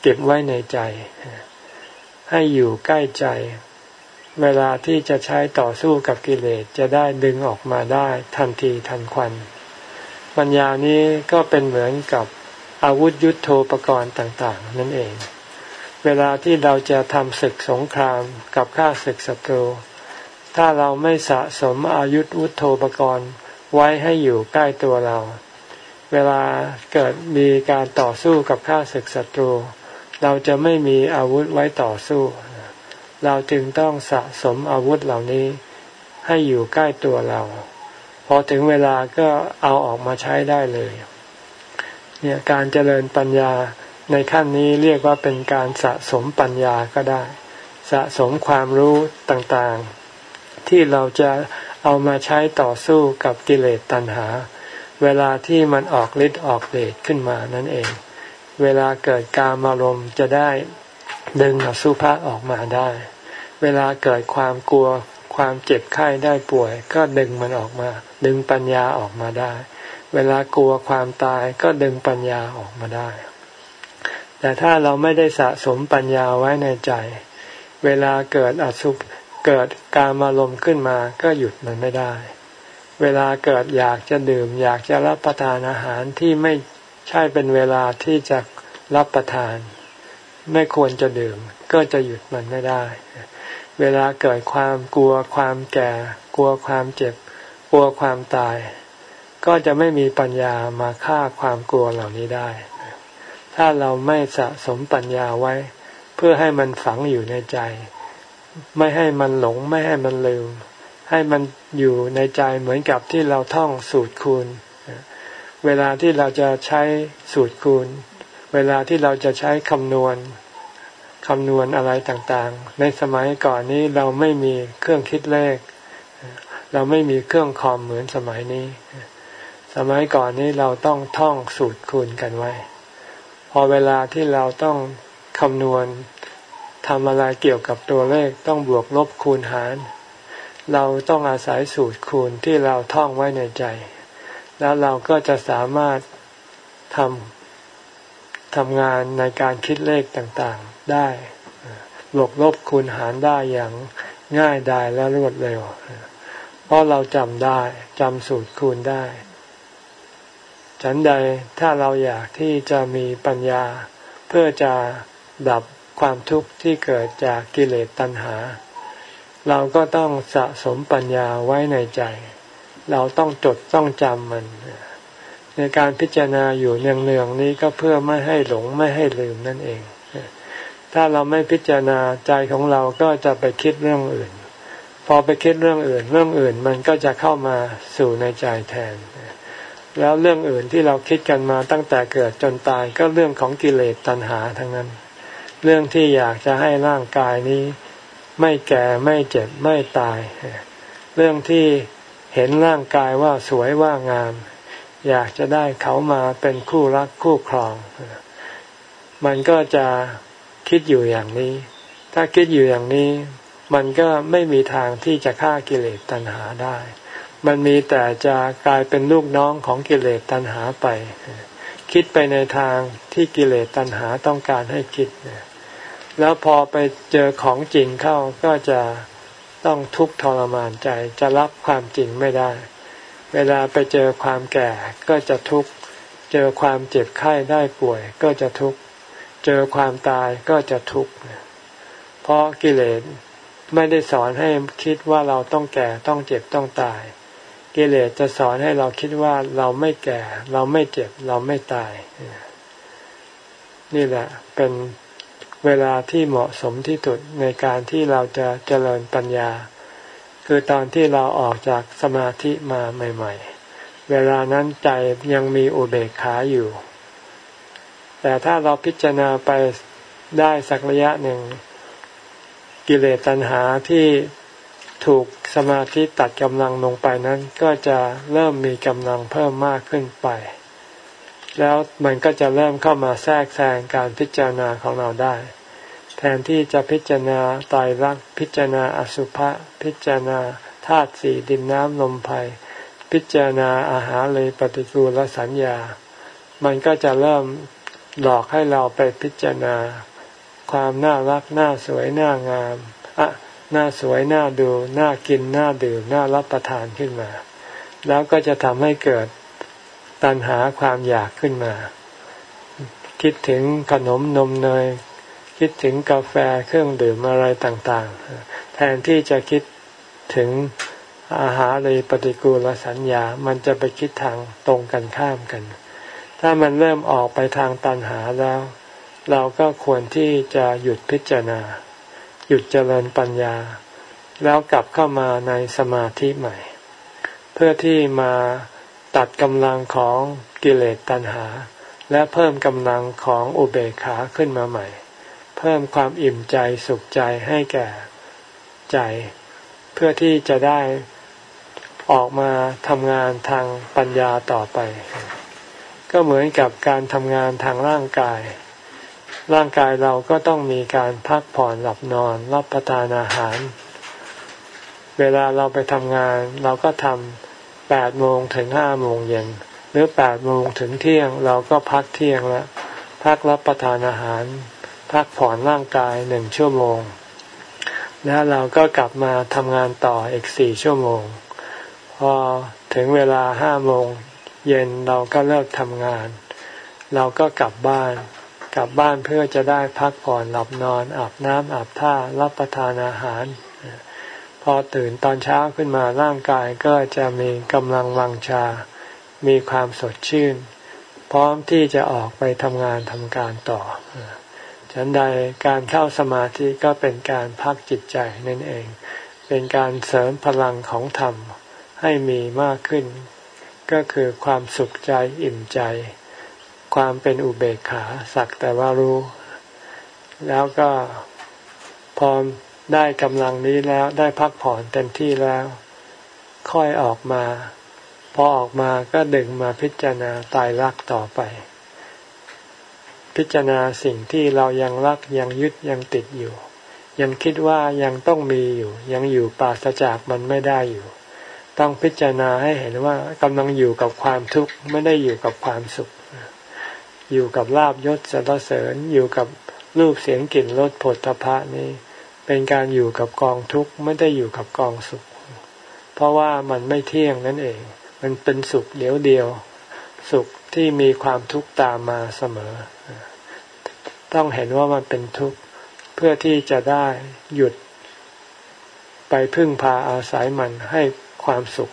เก็บไว้ในใจ ให้อยู่ใกล้ใจ เวลาที่จะใช้ต่อสู้กับกิเลสจะได้ดึงออกมาได้ทันทีทันควัน ปัญญานี้ก็เป็นเหมือนกับ อาวุธยุโทโธปกรณ์ต่างๆ นั่นเอง เวลาที่เราจะทำศึกสงครามกับข้าศึกศัตรู ถ้าเราไม่สะสมอายุธวุโธปกรณ์ไว้ให้อยู่ใกล้ตัวเรา เวลาเกิดมีการต่อสู้กับข้าศึกศัตรู เราจะไม่มีอาวุธไว้ต่อสู้ เราจึงต้องสะสมอาวุธเหล่านี้ให้อยู่ใกล้ตัวเรา พอถึงเวลาก็เอาออกมาใช้ได้เลย เนี่ยการเจริญปัญญาในขั้นนี้เรียกว่าเป็นการสะสมปัญญาก็ได้ สะสมความรู้ต่างๆ ที่เราจะเอามาใช้ต่อสู้กับกิเลสตัณหา เวลาที่มันออกฤทธิ์ออกเดชขึ้นมานั่นเอง เวลาเกิดการมารมจะได้ดึงอสุภะออกมาได้ เวลาเกิดความกลัวความเจ็บไข้ได้ป่วย ก็ดึงมันออกมา ดึงปัญญาออกมาได้ เวลากลัวความตายก็ดึงปัญญาออกมาได้ แต่ถ้าเราไม่ได้สะสมปัญญาไว้ในใจ เวลาเกิดอสุภเกิดการมารมขึ้นมาก็หยุดมันไม่ได้ เวลาเกิดอยากจะดื่ม อยากจะรับประทานอาหารที่ไม่ใช่เป็นเวลาที่จะรับประทาน ไม่ควรจะดื่ม ก็จะหยุดมันไม่ได้ เวลาเกิดความกลัวความแก่ กลัวความเจ็บ กลัวความตาย ก็จะไม่มีปัญญามาฆ่าความกลัวเหล่านี้ได้ ถ้าเราไม่สะสมปัญญาไว้ เพื่อให้มันฝังอยู่ในใจ ไม่ให้มันหลงไม่ให้มันลืม ให้มันอยู่ในใจเหมือนกับที่เราท่องสูตรคูณ เวลาที่เราจะใช้สูตรคูณ เวลาที่เราจะใช้คำนวณคำนวณอะไรต่างๆ ในสมัยก่อนนี้เราไม่มีเครื่องคิดเลข เราไม่มีเครื่องคอมเหมือนสมัยนี้ สมัยก่อนนี้เราต้องท่องสูตรคูณกันไว้ พอเวลาที่เราต้องคำนวณทำอะไรเกี่ยวกับตัวเลขต้องบวกลบคูณหาร เราต้องอาศัยสูตรคูณที่เราท่องไว้ในใจ แล้วเราก็จะสามารถทำทำงานในการคิดเลขต่างๆได้ บวกลบคูณหารได้อย่างง่ายดายและรวดเร็ว เพราะเราจำได้จำสูตรคูณได้ ฉันใดถ้าเราอยากที่จะมีปัญญา เพื่อจะดับความทุกข์ที่เกิดจากกิเลสตัณหา เราก็ต้องสะสมปัญญาไว้ในใจ เราต้องจดต้องจำมัน ในการพิจารณาอยู่เนืองๆนี้ก็เพื่อไม่ให้หลงไม่ให้ลืมนั่นเอง ถ้าเราไม่พิจารณาใจของเราก็จะไปคิดเรื่องอื่น พอไปคิดเรื่องอื่น เรื่องอื่นมันก็จะเข้ามาสู่ในใจแทน แล้วเรื่องอื่นที่เราคิดกันมาตั้งแต่เกิดจนตายก็เรื่องของกิเลสตัณหาทั้งนั้น เรื่องที่อยากจะให้ร่างกายนี้ ไม่แก่ไม่เจ็บไม่ตาย เรื่องที่เห็นร่างกายว่าสวยว่างาม อยากจะได้เขามาเป็นคู่รักคู่ครอง มันก็จะคิดอยู่อย่างนี้ ถ้าคิดอยู่อย่างนี้ มันก็ไม่มีทางที่จะฆ่ากิเลสตัณหาได้ มันมีแต่จะกลายเป็นลูกน้องของกิเลสตัณหาไป คิดไปในทางที่กิเลสตัณหาต้องการให้คิด แล้วพอไปเจอของจริงเข้าก็จะต้องทุกข์ทรมานใจจะรับความจริงไม่ได้ เวลาไปเจอความแก่ก็จะทุกข์ เจอความเจ็บไข้ได้ป่วยก็จะทุกข์ เจอความตายก็จะทุกข์ เพราะกิเลสไม่ได้สอนให้คิดว่าเราต้องแก่ต้องเจ็บต้องตาย กิเลสจะสอนให้เราคิดว่าเราไม่แก่ เราไม่เจ็บ เราไม่ตาย นี่แหละ เป็นเวลาที่เหมาะสมที่สุดในการที่เราจะเจริญปัญญา คือตอนที่เราออกจากสมาธิมาใหม่ ๆ เวลานั้นใจยังมีอุเบกขาอยู่ แต่ถ้าเราพิจารณาไปได้สักระยะหนึ่ง กิเลสตัณหาที่ ถูกสมาธิตัดกำลังลงไปนั้น ก็จะเริ่มมีกำลังเพิ่มมากขึ้นไป แล้วมันก็จะเริ่มเข้ามาแทรกแซงการพิจารณาของเราได้ แทนที่จะพิจารณาตายรักพิจารณาอสุภะพิจารณาธาตุสี่ดินน้ำลมไฟพิจารณาอาหารเลยปฏิกูลสัญญา มันก็จะเริ่มหลอกให้เราไปพิจารณา ความน่ารักน่าสวยน่างามอะ น่าสวยน่าดูน่ากินน่าดื่มน่ารับประทานขึ้นมา แล้วก็จะทำให้เกิดตัณหาความอยากขึ้นมา คิดถึงขนมนมเนย คิดถึงกาแฟเครื่องดื่มอะไรต่างๆ แทนที่จะคิดถึงอาหารเลยปฏิกูลสัญญา มันจะไปคิดทางตรงกันข้ามกัน ถ้ามันเริ่มออกไปทางตัณหาแล้ว เราก็ควรที่จะหยุดพิจารณา หยุดเจริญปัญญา แล้วกลับเข้ามาในสมาธิใหม่ เพื่อที่มาตัดกำลังของกิเลสตัณหา และเพิ่มกำลังของอุเบกขาขึ้นมาใหม่ เพิ่มความอิ่มใจสุขใจให้แก่ใจ เพื่อที่จะได้ออกมาทำงานทางปัญญาต่อไป ก็เหมือนกับการทำงานทางร่างกาย ร่างกายเราก็ต้องมีการพักผ่อนหลับนอน รับประทานอาหาร เวลาเราไปทำงาน เราก็ทำแปดโมงถึงห้าโมงเย็นหรือแปดโมงถึงเที่ยง เราก็พักเที่ยงแล้วพักรับประทานอาหาร พักผ่อนร่างกายหนึ่งชั่วโมง แล้วเราก็กลับมาทำงานต่ออีกสี่ชั่วโมง พอถึงเวลาห้าโมงเย็นเราก็เลิกทำงาน เราก็กลับบ้าน กลับบ้านเพื่อจะได้พักผ่อนหลับนอนอาบน้ำอาบท่ารับประทานอาหาร พอตื่นตอนเช้าขึ้นมาร่างกายก็จะมีกำลังวังชา มีความสดชื่น พร้อมที่จะออกไปทำงานทำการต่อ ฉันใดการเข้าสมาธิก็เป็นการพักจิตใจนั่นเอง เป็นการเสริมพลังของธรรมให้มีมากขึ้น ก็คือความสุขใจอิ่มใจ ความเป็นอุเบกขาสักแต่ว่ารู้ แล้วก็พอได้กำลังนี้แล้วได้พักผ่อนเต็มที่แล้ว ค่อยออกมา พอออกมาก็ดึงมาพิจารณาตายรักต่อไป พิจารณาสิ่งที่เรายังรักยังยึดยังติดอยู่ ยังคิดว่ายังต้องมีอยู่ ยังอยู่ปราศจากมันไม่ได้อยู่ ต้องพิจารณาให้เห็นว่ากำลังอยู่กับความทุกข์ไม่ได้อยู่กับความสุข อยู่กับลาบยศสรรเสริญอยู่กับรูปเสียงกลิ่นรสผลตภะนี้ เป็นการอยู่กับกองทุกข์ไม่ได้อยู่กับกองสุข เพราะว่ามันไม่เที่ยงนั่นเอง มันเป็นสุขเดียวเดียว สุขที่มีความทุกข์ตามมาเสมอ ต้องเห็นว่ามันเป็นทุกข์เพื่อที่จะได้หยุดไปพึ่งพาอาศัยมันให้ความสุข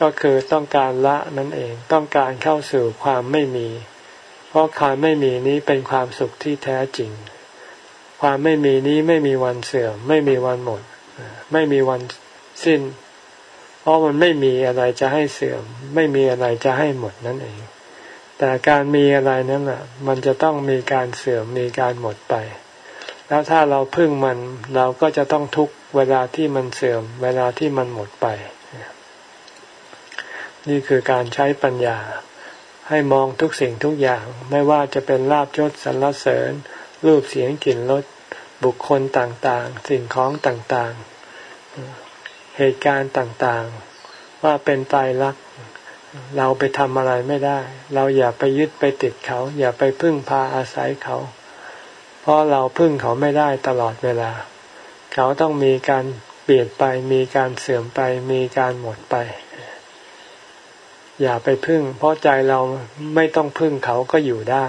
ก็คือต้องการละนั่นเองต้องการเข้าสู่ความไม่มี เพราะความไม่มีนี้เป็นความสุขที่แท้จริง ความไม่มีนี้ไม่มีวันเสื่อม ไม่มีวันหมด ไม่มีวันสิ้น เพราะมันไม่มีอะไรจะให้เสื่อม ไม่มีอะไรจะให้หมดนั่นเอง แต่การมีอะไรนั้นแหละมันจะต้องมีการเสื่อมมีการหมดไป แล้วถ้าเราพึ่งมันเราก็จะต้องทุกเวลาที่มันเสื่อม เวลาที่มันหมดไป นี่คือการใช้ปัญญา ให้มองทุกสิ่งทุกอย่าง ไม่ว่าจะเป็นลาบยศสรรเสริญ รูปเสียงกลิ่นรสบุคคลต่างๆ สิ่งของต่างๆ เหตุการณ์ต่างๆ ว่าเป็นตายรัก เราไปทำอะไรไม่ได้ เราอย่าไปยึดไปติดเขา อย่าไปพึ่งพาอาศัยเขา เพราะเราพึ่งเขาไม่ได้ตลอดเวลา เขาต้องมีการเปลี่ยนไปมีการเสื่อมไปมีการหมดไป อย่าไปพึ่ง เพราะใจเราไม่ต้องพึ่งเขาก็อยู่ได้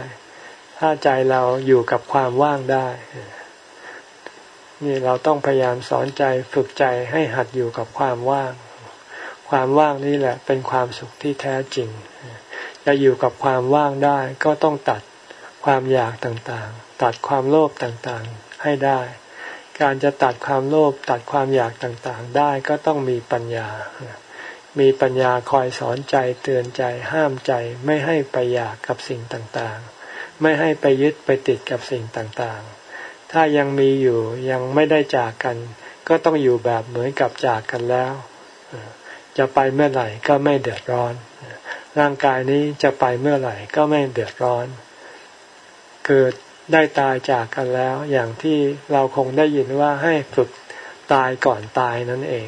ถ้าใจเราอยู่กับความว่างได้ นี่เราต้องพยายามสอนใจฝึกใจให้หัดอยู่กับความว่าง ความว่างนี่แหละ เป็นความสุขที่แท้จริง จะอยู่กับความว่างได้ก็ต้องตัดความอยากต่างๆ ตัดความโลภต่างๆให้ได้ การจะตัดความโลภตัดความอยากต่างๆ ได้ก็ต้องมีปัญญา มีปัญญาคอยสอนใจเตือนใจห้ามใจไม่ให้ไปอยากกับสิ่งต่างๆ ไม่ให้ไปยึดไปติดกับสิ่งต่างๆ ถ้ายังมีอยู่ยังไม่ได้จากกัน ก็ต้องอยู่แบบเหมือนกับจากกันแล้ว จะไปเมื่อไหร่ก็ไม่เดือดร้อน ร่างกายนี้จะไปเมื่อไหร่ก็ไม่เดือดร้อนเกิดได้ตายจากกันแล้ว อย่างที่เราคงได้ยินว่าให้ฝึกตายก่อนตายนั่นเอง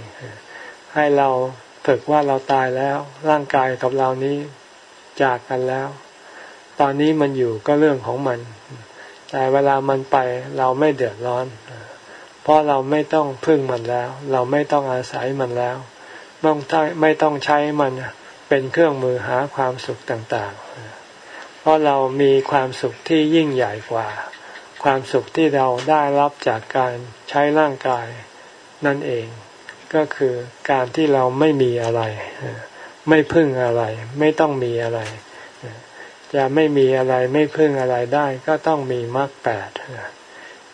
ให้เรา ฝึกว่าเราตายแล้ว ร่างกายกับเรานี้จากกันแล้ว ตอนนี้มันอยู่ก็เรื่องของมัน แต่เวลามันไปเราไม่เดือดร้อน เพราะเราไม่ต้องพึ่งมันแล้ว เราไม่ต้องอาศัยมันแล้วต้องไม่ต้องใช้มันเป็นเครื่องมือหาความสุขต่างๆ เพราะเรามีความสุขที่ยิ่งใหญ่กว่า ความสุขที่เราได้รับจากการใช้ร่างกายนั่นเอง ก็คือการที่เราไม่มีอะไร ไม่พึ่งอะไร ไม่ต้องมีอะไร จะไม่มีอะไรไม่พึ่งอะไรได้ก็ต้องมีมรรคแปด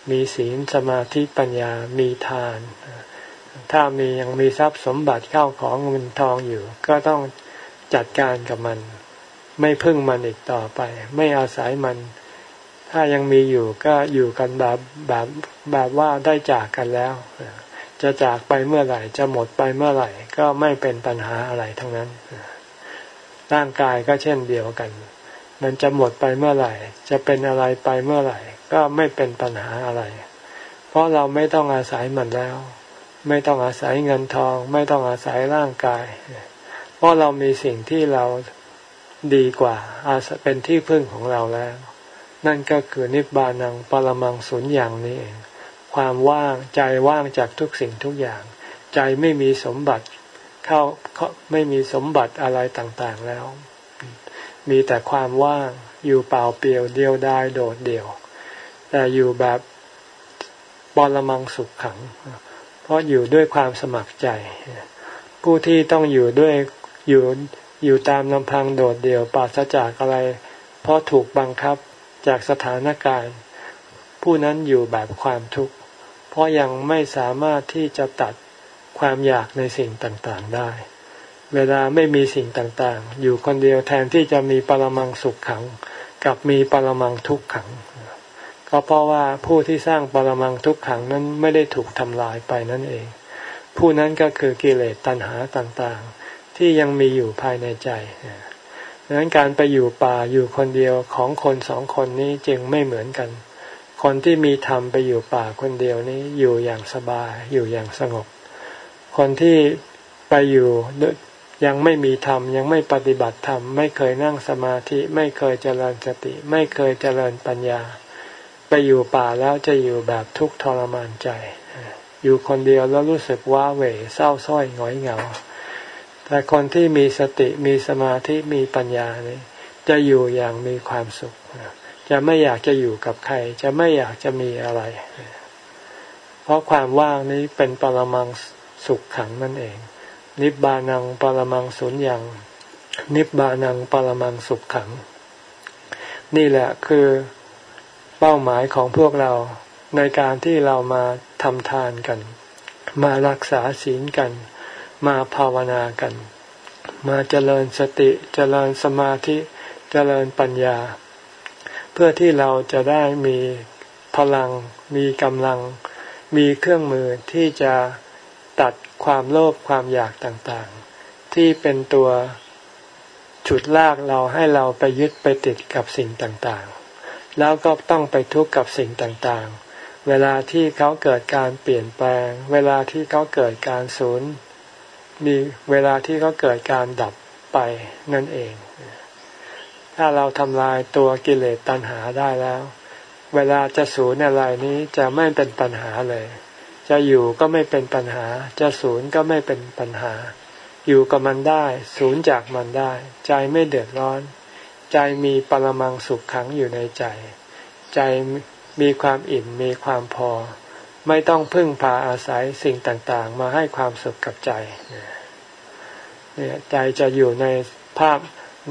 มีศีลสมาธิปัญญามีทาน ถ้ามียังมีทรัพย์สมบัติเข้าของเงินทองอยู่ ก็ต้องจัดการกับมัน ไม่พึ่งมันอีกต่อไป ไม่อาศัยมัน ถ้ายังมีอยู่ก็อยู่กันแบบแบบแบบว่าได้จากกันแล้ว จะจากไปเมื่อไหร่ จะหมดไปเมื่อไหร่ ก็ไม่เป็นปัญหาอะไรทั้งนั้น ร่างกายก็เช่นเดียวกัน มันจะหมดไปเมื่อไหร่ จะเป็นอะไรไปเมื่อไหร่ ก็ไม่เป็นปัญหาอะไร เพราะเราไม่ต้องอาศัยมันแล้ว ไม่ต้องอาศัยเงินทอง ไม่ต้องอาศัยร่างกาย เพราะเรามีสิ่งที่เราดีกว่าอาจเป็นที่พึ่งของเราแล้ว นั่นก็คือนิบานังปรมังสุญญ์อย่างนี้เอง ความว่างใจว่างจากทุกสิ่งทุกอย่าง ใจไม่มีสมบัติเข้าไม่มีสมบัติอะไรต่างๆแล้ว มีแต่ความว่างอยู่เปล่าเปลี่ยวเดียวดายโดดเดี่ยว แต่อยู่แบบบอลมังสุขขัง เพราะอยู่ด้วยความสมัครใจ ผู้ที่ต้องอยู่ด้วยอยู่อยู่ตามลำพังโดดเดี่ยวปราศจากอะไร เพราะถูกบังคับจากสถานการณ์ ผู้นั้นอยู่แบบความทุกข์ เพราะยังไม่สามารถที่จะตัดความอยากในสิ่งต่างๆได้ เวลาไม่มีสิ่งต่างๆ อยู่คนเดียวแทนที่จะมีปรมังสุขขัง กับมีปรมังทุกขัง ก็เพราะว่าผู้ที่สร้างปรมังทุกขังนั้นไม่ได้ถูกทำลายไปนั่นเอง ผู้นั้นก็คือกิเลสตัณหาต่างๆ ที่ยังมีอยู่ภายในใจดังนั้นการไปอยู่ป่าอยู่คนเดียวของคนสองคนนี้จึงไม่เหมือนกัน คนที่มีธรรมไปอยู่ป่าคนเดียวนี้อยู่อย่างสบายอยู่อย่างสงบ คนที่ไปอยู่ยังไม่มีธรรมยังไม่ปฏิบัติธรรมไม่เคยนั่งสมาธิไม่เคยเจริญสติ ไม่เคยเจริญปัญญา ไปอยู่ป่าแล้วจะอยู่แบบทุกข์ทรมานใจ อยู่คนเดียวแล้วรู้สึกว้าเหวเศร้าส้อยหงอยเหงา แต่คนที่มีสติมีสมาธิมีปัญญานี่จะอยู่อย่างมีความสุข จะไม่อยากจะอยู่กับใคร จะไม่อยากจะมีอะไร เพราะความว่างนี้เป็นปรมังสุขขังนั่นเอง นิบานังปรมังสุญญังนิบานังปรมังสุขขัง นี่แหละคือเป้าหมายของพวกเราในการที่เรามาทำทานกัน มารักษาศีลกัน มาภาวนากัน มาเจริญสติ เจริญสมาธิ เจริญปัญญา เพื่อที่เราจะได้มีพลัง มีกำลัง มีเครื่องมือที่จะตัดความโลภความอยากต่างๆ ที่เป็นตัวฉุดลากเราให้เราไปยึดไปติดกับสิ่งต่างๆ แล้วก็ต้องไปทุกข์กับสิ่งต่างๆ เวลาที่เขาเกิดการเปลี่ยนแปลง เวลาที่เขาเกิดการสูญมีเวลาที่เขาเกิดการดับไปนั่นเอง ถ้าเราทำลายตัวกิเลสตัณหาได้แล้ว เวลาจะสูญอะไรนี้จะไม่เป็นปัญหาเลย จะอยู่ก็ไม่เป็นปัญหา จะศูนย์ก็ไม่เป็นปัญหา อยู่กับมันได้ศูนย์จากมันได้ ใจไม่เดือดร้อน ใจมีปรมังสุขขังอยู่ในใจ ใจมีความอิ่มมีความพอ ไม่ต้องพึ่งพาอาศัยสิ่งต่างๆ มาให้ความสุขกับใจเนี่ยใจจะอยู่ในภาพ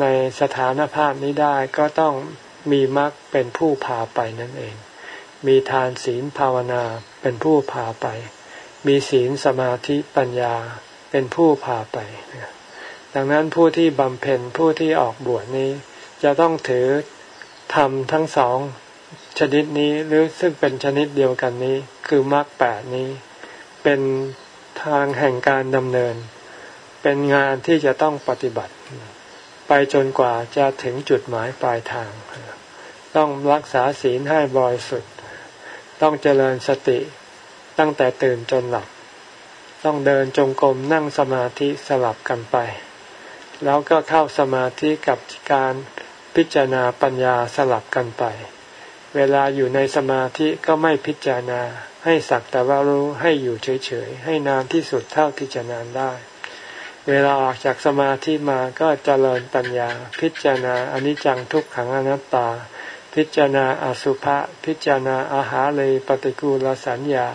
ในสถานภาพนี้ได้ก็ต้องมีมรรคเป็นผู้พาไปนั่นเอง มีทานศีลภาวนาเป็นผู้พาไป มีศีลสมาธิปัญญาเป็นผู้พาไป ดังนั้นผู้ที่บำเพ็ญผู้ที่ออกบวชนี้ จะต้องถือทำทั้งสองชนิดนี้หรือซึ่งเป็นชนิดเดียวกันนี้ คือมรรคแปดนี้ เป็นทางแห่งการดำเนิน เป็นงานที่จะต้องปฏิบัติ ไปจนกว่าจะถึงจุดหมายปลายทาง ต้องรักษาศีลให้บริสุทธิ์ ต้องเจริญสติตั้งแต่ตื่นจนหลับ ต้องเดินจงกรมนั่งสมาธิสลับกันไป แล้วก็เข้าสมาธิกับการพิจารณาปัญญาสลับกันไป เวลาอยู่ในสมาธิก็ไม่พิจารณาให้สักแต่ว่ารู้ให้อยู่เฉยๆ ให้นานที่สุดเท่าที่จะนานได้ เวลาออกจากสมาธิมาก็เจริญปัญญา พิจารณาอนิจจังทุกขังอนัตตา พิจารณาอสุภะพิจารณาอาหารเลยปฏิกูลสัญญา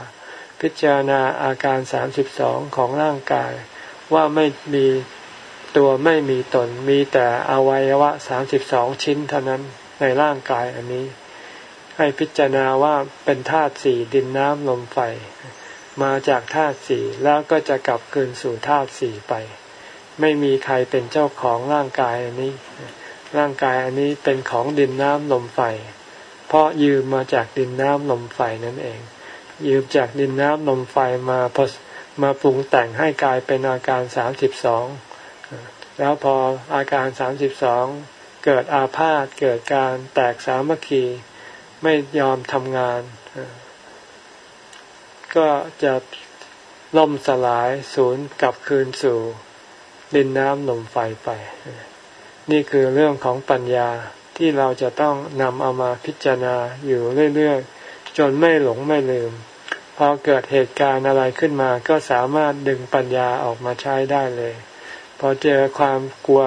พิจารณาอาการสามสิบสองของร่างกาย ว่าไม่มีตัวไม่มีตนมีแต่อวัยวะสามสิบสองชิ้นเท่านั้นในร่างกายอันนี้ ให้พิจารณาว่าเป็นธาตุสี่ดินน้ำลมไฟ มาจากธาตุสี่แล้วก็จะกลับคืนสู่ธาตุสี่ไป ไม่มีใครเป็นเจ้าของร่างกายอันนี้ ร่างกายอันนี้เป็นของดินน้ำลมไฟ เพราะยืมมาจากดินน้ำลมไฟนั่นเอง ยืมจากดินน้ำลมไฟมาพมาปรุงแต่งให้กลายเป็นอาการสามสิบสองแล้วพออาการสามสิบสองเกิดอาพาธเกิดการแตกสามัคคี ไม่ยอมทำงาน ก็จะล่มสลายศูนย์กลับคืนสู่ดินน้ำลมไฟไป นี่คือเรื่องของปัญญาที่เราจะต้องนำเอามาพิจารณาอยู่เรื่อยๆ จนไม่หลงไม่ลืม พอเกิดเหตุการณ์อะไรขึ้นมา ก็สามารถดึงปัญญาออกมาใช้ได้เลย พอเจอความกลัว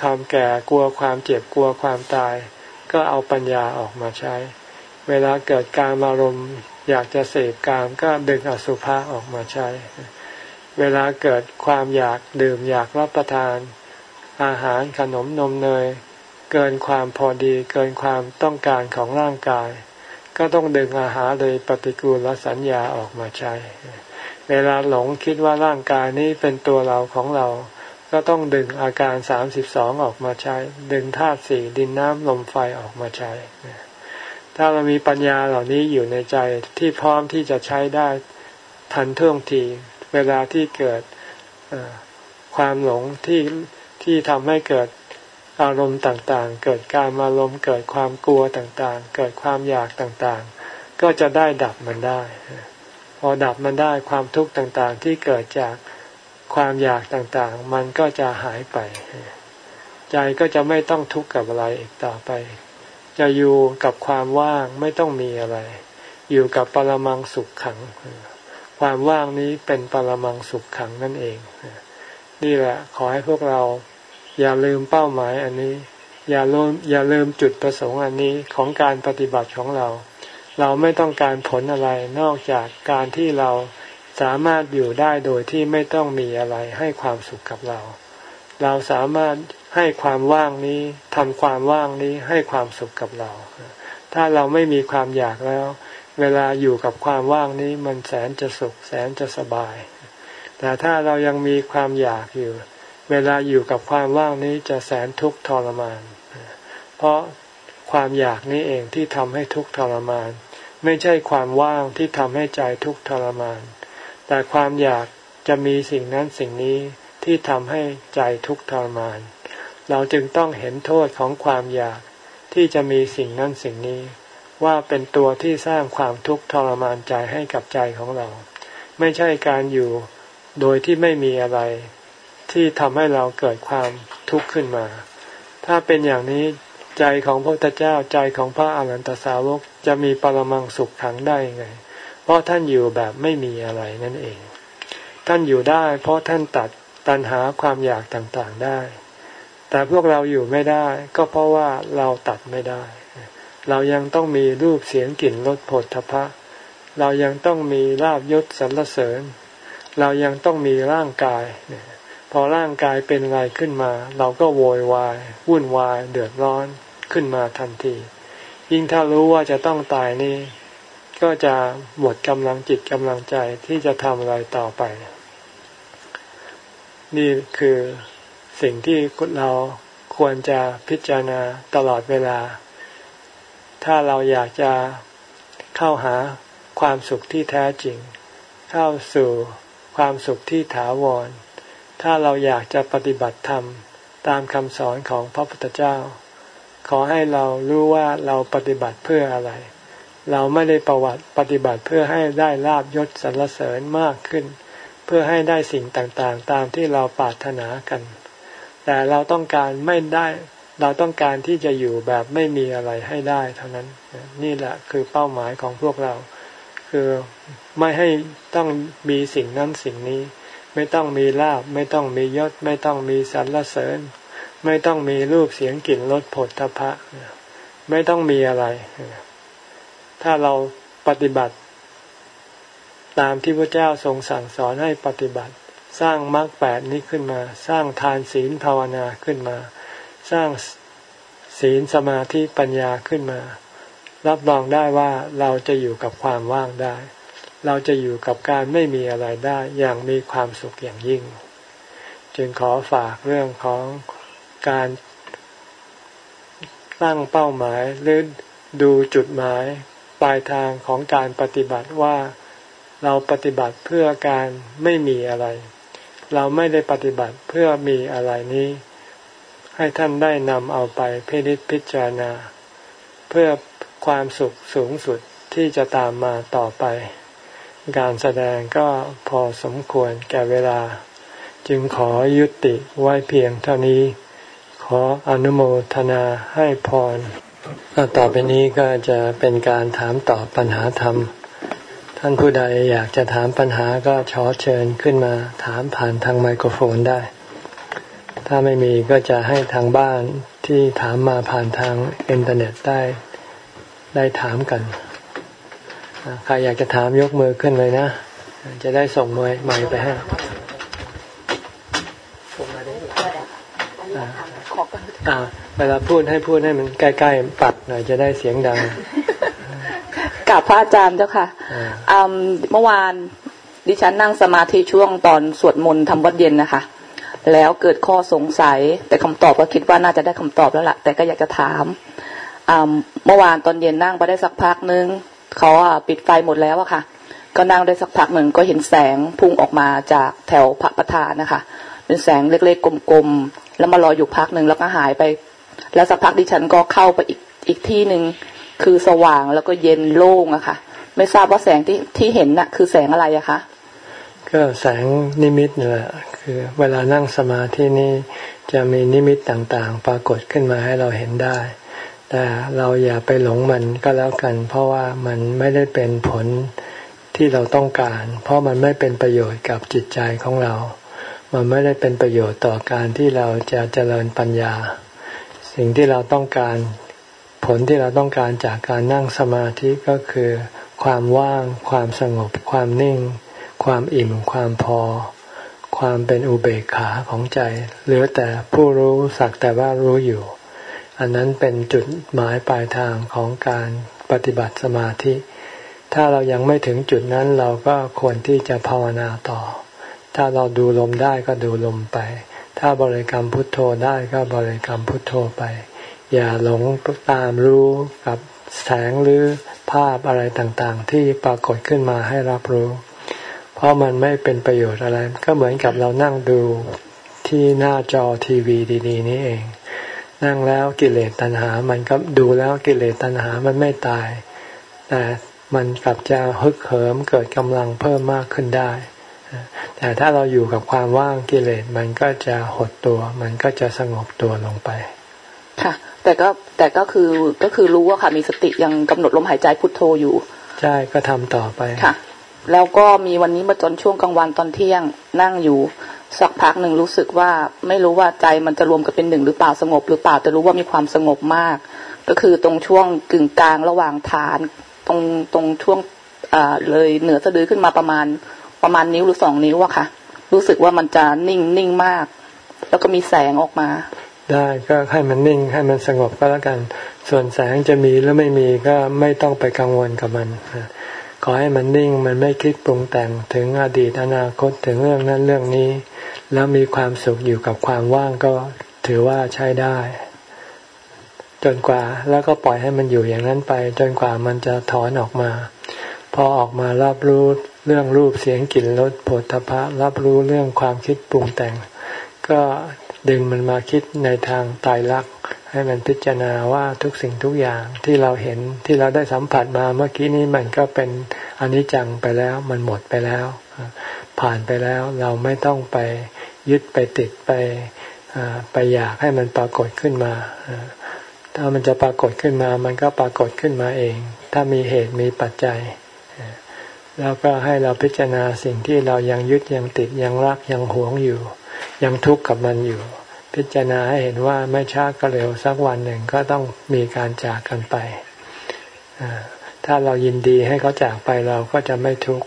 ความแก่กลัวความเจ็บกลัวความตาย ก็เอาปัญญาออกมาใช้ เวลาเกิดการอารมณ์ อยากจะเสพกามก็ดึงอสุภะออกมาใช้ เวลาเกิดความอยากดื่มอยากรับประทาน อาหารขนมนมเนย เกินความพอดีเกินความต้องการของร่างกาย ก็ต้องดึงอาหารเลยปฏิกูลสัญญาออกมาใช้ เวลาหลงคิดว่าร่างกายนี้เป็นตัวเราของเรากก็ต้องดึงอาการสามสิบสองออกมาใช้ ดึงธาตุสี่ดินน้ำลมไฟออกมาใช้ ถ้าเรามีปัญญาเหล่านี้อยู่ในใจที่พร้อมที่จะใช้ได้ทันท่วงที เวลาที่เกิดความหลงที่ที่ทำให้เกิดอารมณ์ต่างๆ เกิดการอารมณ์เกิดความกลัวต่างๆ เกิดความอยากต่างๆ ก็จะได้ดับมันได้ พอดับมันได้ความทุกข์ต่างๆ ที่เกิดจากความอยากต่างๆ มันก็จะหายไป ใจก็จะไม่ต้องทุกข์กับอะไรอีกต่อไป จะอยู่กับความว่างไม่ต้องมีอะไร อยู่กับปรมังสุขขัง ความว่างนี้เป็นปรมังสุขขังนั่นเอง นี่แหละ ขอให้พวกเรา อย่าลืมเป้าหมายอันนี้ อย่าลืมอย่าลืมจุดประสงค์อันนี้ของการปฏิบัติของเรา เราไม่ต้องการผลอะไรนอกจากการที่เราสามารถอยู่ได้โดยที่ไม่ต้องมีอะไรให้ความสุขกับเรา เราสามารถ ให้ความว่างนี้ทำความว่างนี้ให้ความสุขกับเรา ถ้าเราไม่มีความอยากแล้ว เวลาอยู่กับความว่างนี้มันแสนจะสุข แสนจะสบาย แต่ถ้าเรายังมีความอยากอยู่ เวลาอยู่กับความว่างนี้จะแสนทุกข์ทรมาน เพราะความอยากนี้เองที่ทำให้ทุกข์ทรมาน ไม่ใช่ความว่างที่ทำให้ใจทุกข์ทรมาน แต่ความอยากจะมีสิ่งนั้นสิ่งนี้ที่ทำให้ใจทุกข์ทรมาน เราจึงต้องเห็นโทษของความอยากที่จะมีสิ่งนั้นสิ่งนี้ ว่าเป็นตัวที่สร้างความทุกข์ทรมานใจให้กับใจของเรา ไม่ใช่การอยู่โดยที่ไม่มีอะไร ที่ทำให้เราเกิดความทุกข์ขึ้นมา ถ้าเป็นอย่างนี้ใจของพระพุทธเจ้าใจของพระอรหันตสาวกจะมีปรมังสุขขังได้ไง เพราะท่านอยู่แบบไม่มีอะไรนั่นเอง ท่านอยู่ได้ เพราะท่านตัดตัณหาความอยากต่างๆได้ แต่พวกเราอยู่ไม่ได้ ก็เพราะว่าเราตัดไม่ได้ เรายังต้องมีรูปเสียงกลิ่นรสผลทพะ เรายังต้องมีลาบยศสรรเสริญ เรายังต้องมีร่างกาย พอร่างกายเป็นอะไรขึ้นมา เราก็โวยวาย วุ่นวาย เดือดร้อนขึ้นมาทันที ยิ่งถ้ารู้ว่าจะต้องตายนี่ก็จะหมดกำลังจิตกำลังใจที่จะทำอะไรต่อไป นี่คือ สิ่งที่เราควรจะพิจารณาตลอดเวลา ถ้าเราอยากจะเข้าหาความสุขที่แท้จริง เข้าสู่ความสุขที่ถาวร ถ้าเราอยากจะปฏิบัติธรรมตามคำสอนของพระพุทธเจ้า ขอให้เรารู้ว่าเราปฏิบัติเพื่ออะไร เราไม่ได้ประวัติปฏิบัติเพื่อให้ได้ลาบยศสรรเสริญมากขึ้น เพื่อให้ได้สิ่งต่างๆ ตามที่เราปรารถนากัน แต่เราต้องการไม่ได้ เราต้องการที่จะอยู่แบบไม่มีอะไรให้ได้ เท่านั้น นี่แหละคือเป้าหมายของพวกเรา คือไม่ให้ต้องมีสิ่งนั้นสิ่งนี้ ไม่ต้องมีลาบ ไม่ต้องมียศ ไม่ต้องมีสรรเสริญ ไม่ต้องมีรูปเสียงกลิ่นรสผลทพะ ไม่ต้องมีอะไร ถ้าเราปฏิบัติ ตามที่พระเจ้าทรงสั่งสอนให้ปฏิบัติ สร้างมรรคแปดนี้ขึ้นมา สร้างทานศีลภาวนาขึ้นมา สร้างศีลสมาธิปัญญาขึ้นมา รับรองได้ว่าเราจะอยู่กับความว่างได้ เราจะอยู่กับการไม่มีอะไรได้อย่างมีความสุขอย่างยิ่ง จึงขอฝากเรื่องของการตั้งเป้าหมายหรือดูจุดหมายปลายทางของการปฏิบัติว่าเราปฏิบัติเพื่อการไม่มีอะไร เราไม่ได้ปฏิบัติเพื่อมีอะไรนี้ ให้ท่านได้นำเอาไปพิจิตพิจารณา เพื่อความสุขสูงสุดที่จะตามมาต่อไป การแสดงก็พอสมควรแก่เวลา จึงขอยุติไว้เพียงเท่านี้ ขออนุโมทนาให้พรต่อไปนี้ก็จะเป็นการถามตอบปัญหาธรรม ท่านผู้ใดอยากจะถามปัญหาก็ชอเชิญขึ้นมาถามผ่านทางไมโครโฟนได้ ถ้าไม่มีก็จะให้ทางบ้านที่ถามมาผ่านทางอินเทอร์เน็ตได้ได้ถามกัน ใครอยากจะถามยกมือขึ้นเลยนะ จะได้ส่งมือใหม่ไปให้อ่าเวลาพูดให้พูดให้มันใกล้ๆปัดหน่อยจะได้เสียงดัง กับพระอาจารย์เจ้าค่ะเมื่อวานดิฉันนั่งสมาธิช่วงตอนสวดมนต์ทำวัดเย็นนะคะ แล้วเกิดข้อสงสัย แต่คำตอบก็คิดว่าน่าจะได้คำตอบแล้วละ่ะ แต่ก็อยากจะถามเมื่อวานตอนเย็นนั่งไปได้สักพักนึงเขาปิดไฟหมดแล้วอะค่ะ ก็นั่งได้สักพักหนึ่งก็เห็นแสงพุ่งออกมาจากแถวพระประธานนะคะ เป็นแสงเล็กๆกลมๆแล้วมารออยู่พักหนึ่งแล้วก็หายไป แล้วสักพักดิฉันก็เข้าไปอีกอีกที่หนึ่ง คือสว่างแล้วก็เย็นโล่งอะค่ะ ไม่ทราบว่าแสงที่ที่เห็นน่ะ คือแสงอะไรอะคะก็แสงนิมิตนี่แหละคือเวลานั่งสมาธินี่จะมีนิมิตต่างๆ ปรากฏขึ้นมาให้เราเห็นได้ แต่เราอย่าไปหลงมันก็แล้วกัน เพราะว่ามันไม่ได้เป็นผลที่เราต้องการ เพราะมันไม่เป็นประโยชน์กับจิตใจของเรา มันไม่ได้เป็นประโยชน์ต่อการที่เราจะเจริญปัญญา สิ่งที่เราต้องการ ผลที่เราต้องการจากการนั่งสมาธิก็คือ ความว่าง ความสงบ ความนิ่ง ความอิ่ม ความพอ ความเป็นอุเบกขาของใจ เหลือแต่ผู้รู้สักแต่ว่ารู้อยู่ อันนั้นเป็นจุดหมายปลายทางของการปฏิบัติสมาธิ ถ้าเรายังไม่ถึงจุดนั้นเราก็ควรที่จะภาวนาต่อ ถ้าเราดูลมได้ก็ดูลมไป ถ้าบริกรรมพุทโธได้ก็บริกรรมพุทโธไป อย่าหลงตามรู้กับแสงหรือภาพอะไรต่างๆ ที่ปรากฏขึ้นมาให้รับรู้ เพราะมันไม่เป็นประโยชน์อะไร ก็เหมือนกับเรานั่งดูที่หน้าจอทีวีดีๆ นี้เอง นั่งแล้วกิเลสตัณหา มันก็ดูแล้วกิเลสตัณหามันไม่ตาย แต่มันกลับจะฮึกเหิมเกิดกำลังเพิ่มมากขึ้นได้ แต่ถ้าเราอยู่กับความว่างกิเลสมันก็จะหดตัว มันก็จะสงบตัวลงไป ค่ะ แต่ก็แต่ก็คือก็คือรู้ว่าค่ะมีสติยังกำหนดลมหายใจพุทโธอยู่ ใช่ก็ทำต่อไปค่ะ แล้วก็มีวันนี้มาจนช่วงกลางวันตอนเที่ยงนั่งอยู่สักพักหนึ่งรู้สึกว่าไม่รู้ว่าใจมันจะรวมกันเป็นหนึ่งหรือเปล่าสงบ หรือเปล่าแต่รู้ว่ามีความสงบมาก ก็คือตรงช่วงกึ่งกลางระหว่างฐาน ตรงตรงช่วงอ่าเลยเหนือสะดือขึ้นมาประมาณประมาณนิ้วหรือสองนิ้วอะค่ะ รู้สึกว่ามันจะนิ่งนิ่งมาก แล้วก็มีแสงออกมา ได้ก็ให้มันนิ่งให้มันสงบก็แล้วกัน ส่วนแสงจะมีหรือไม่มีก็ไม่ต้องไปกังวลกับมันขอให้มันนิ่งมันไม่คิดปรุงแต่งถึงอดีตอนาคตถึงเรื่องนั้นเรื่องนี้ แล้วมีความสุขอยู่กับความว่างก็ถือว่าใช้ได้ จนกว่าแล้วก็ปล่อยให้มันอยู่อย่างนั้นไป จนกว่ามันจะถอนออกมา พอออกมารับรู้เรื่องรูปเสียงกลิ่นรสผลทพะรับรู้เรื่องความคิดปรุงแต่ง ก็ ดึงมันมาคิดในทางตายรัก ให้มันพิจารณาว่าทุกสิ่งทุกอย่างที่เราเห็นที่เราได้สัมผัสมาเมื่อกี้นี้มันก็เป็นอนิจจังไปแล้ว มันหมดไปแล้ว ผ่านไปแล้วเราไม่ต้องไปยึดไปติดไปไปอยากให้มันปรากฏขึ้นมา ถ้ามันจะปรากฏขึ้นมา มันก็ปรากฏขึ้นมาเอง ถ้ามีเหตุมีปัจจัย แล้วก็ให้เราพิจารณาสิ่งที่เรายังยึดยังติดยังรักยังหวงอยู่ ยังทุกข์กับมันอยู่ พิจารณาให้เห็นว่าไม่ช้าก็เร็วสักวันหนึ่งก็ต้องมีการจากกันไปถ้าเรายินดีให้เขาจากไปเราก็จะไม่ทุกข์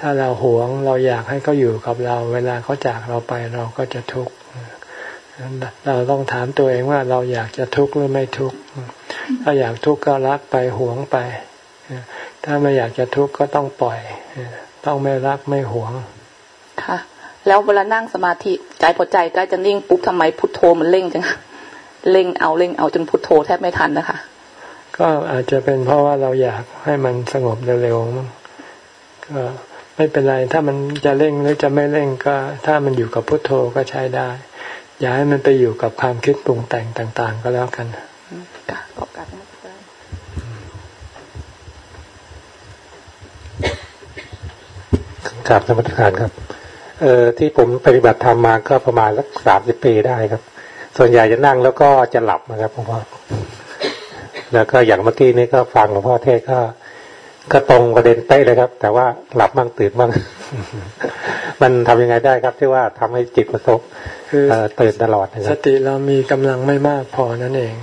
ถ้าเราหวงเราอยากให้เขาอยู่กับเรา เวลาเขาจากเราไปเราก็จะทุกข์เราต้องถามตัวเองว่าเราอยากจะทุกข์หรือไม่ทุกข์ถ้าอยากทุกข์ก็รักไปหวงไป ถ้าไม่อยากจะทุกข์ก็ต้องปล่อย ต้องไม่รักไม่หวง ค่ะ แล้วเวลานั่งสมาธิใจพอใจก็จะนิ่งปุ๊บทำไมพุทโธมันเร่งจังเร่งเอาเร่งเอาจนพุทโธแทบไม่ทันนะคะ ก็อาจจะเป็นเพราะว่าเราอยากให้มันสงบเร็วๆก็ไม่เป็นไร ถ้ามันจะเร่งหรือจะไม่เร่งก็ ถ้ามันอยู่กับพุทโธก็ใช้ได้ อย่าให้มันไปอยู่กับความคิดปรุงแต่งต่าง ๆ ก็แล้วกันขอบคุณกราบธรรมทานครับ เอ่อที่ผมปฏิบัติธรรมมาก็ประมาณสักสามสิบปีได้ครับ ส่วนใหญ่จะนั่งแล้วก็จะหลับนะครับหลวงพ่อแล้วก็อย่างเมื่อกี้นี้ก็ฟังหลวงพ่อเทศก็ ก็ตรงประเด็นเป๊ะเลยครับ แต่ว่าหลับบ้างตื่นบ้างมันทำยังไงได้ครับ ที่ว่าทำให้จิตประสบคือตื่นตลอดสติเรามีกำลังไม่มากพอนั่นเอง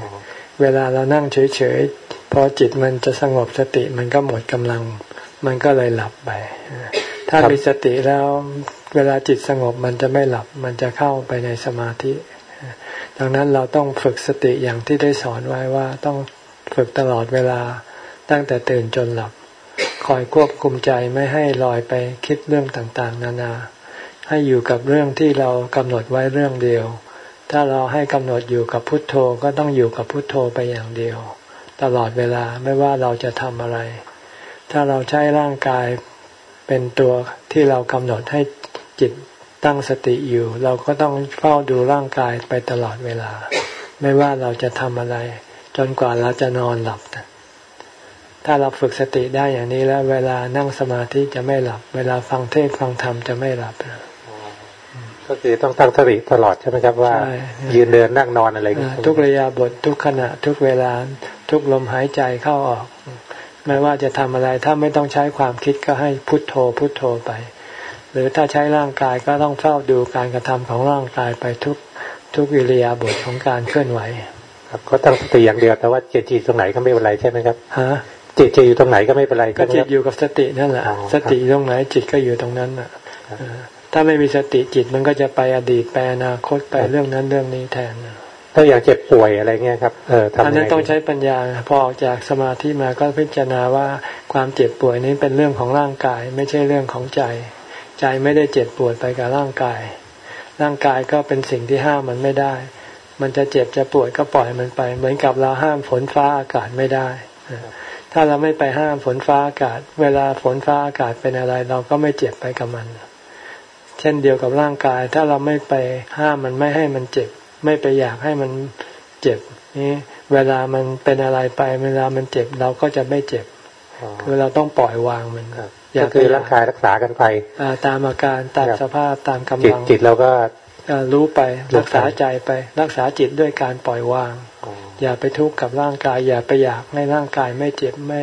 เวลาเรานั่งเฉยๆพอจิตมันจะสงบสติมันก็หมดกำลัง มันก็เลยหลับไป ถ้ามีสติแล้ว เวลาจิตสงบมันจะไม่หลับมันจะเข้าไปในสมาธิ ดังนั้นเราต้องฝึกสติอย่างที่ได้สอนไว้ว่าต้องฝึกตลอดเวลาตั้งแต่ตื่นจนหลับ คอยควบคุมใจไม่ให้ลอยไปคิดเรื่องต่างๆ นานา ให้อยู่กับเรื่องที่เรากำหนดไว้เรื่องเดียว ถ้าเราให้กำหนดอยู่กับพุทโธก็ต้องอยู่กับพุทโธไปอย่างเดียว ตลอดเวลาไม่ว่าเราจะทำอะไร ถ้าเราใช้ร่างกายเป็นตัวที่เรากำหนดให้ จิตตั้งสติอยู่ เราก็ต้องเฝ้าดูร่างกายไปตลอดเวลา ไม่ว่าเราจะทำอะไร จนกว่าเราจะนอนหลับ ถ้าเราฝึกสติได้อย่างนี้แล้ว เวลานั่งสมาธิจะไม่หลับ เวลาฟังเทศฟังธรรมจะไม่หลับก็คือต้องตั้งสติตลอดใช่ไหมครับว่า ยืนเดินนั่งนอนอะไรทุกระยะบททุกขณะ ทุกเวลาทุกลมหายใจเข้าออก ไม่ว่าจะทำอะไรถ้าไม่ต้องใช้ความคิดก็ให้พุทโธพุทโธไปห รือถ้าใช้ร่างกายก็ต้องเฝ้าดูการกระทำของร่างกายไปทุกทุกวิริยาบทของการเคลื่อนไหว ครับก็ตั้งสติอย่างเดียวแต่ว่าจิตจิตตรงไหนก็ไม่เป็นไรใช่ไหมครับฮะจิตจะอยู่ตรงไหนก็ไม่เป็นไรก็จิตอยู่กับสตินั่นแหละสติตรงไหนจิตก็อยู่ตรงนั้นอะถ้าไม่มีสติจิตมันก็จะไปอดีตไปอนาคตไปเรื่องนั้นเรื่องนี้แทนถ้าอยากเจ็บป่วยอะไรเงี้ยครับเออทำอันนั้นต้องใช้ปัญญาพอออกจากสมาธิมาก็พิจารณาว่าความเจ็บป่วยนี้เป็นเรื่องของร่างกาย ไม่ใช่เรื่องของใจ ใจไม่ได้เจ็บปวดไปกับร่างกาย ร่างกายก็เป็นสิ่งที่ห้ามมันไม่ได้ มันจะเจ็บจะปวดก็ปล่อยมันไป เหมือนกับเราห้ามฝนฟ้าอากาศไม่ได้ ถ้าเราไม่ไปห้ามฝนฟ้าอากาศ เวลาฝนฟ้าอากาศเป็นอะไร เราก็ไม่เจ็บไปกับมัน เช่นเดียวกับร่างกาย ถ้าเราไม่ไปห้ามมันไม่ให้มันเจ็บ ไม่ไปอยากให้มันเจ็บนี่เวลามันเป็นอะไรไป เวลามันเจ็บเราก็จะไม่เจ็บ คือเราต้องปล่อยวางมัน ก็คือร่างกายรักษากันไปตามอาการตามสภาพตามกำลังจิตเราก็รู้ไปรักษาใจไป รักษาจิตด้วยการปล่อยวาง อย่าไปทุกข์กับร่างกาย อย่าไปอยากให้ร่างกายไม่เจ็บไม่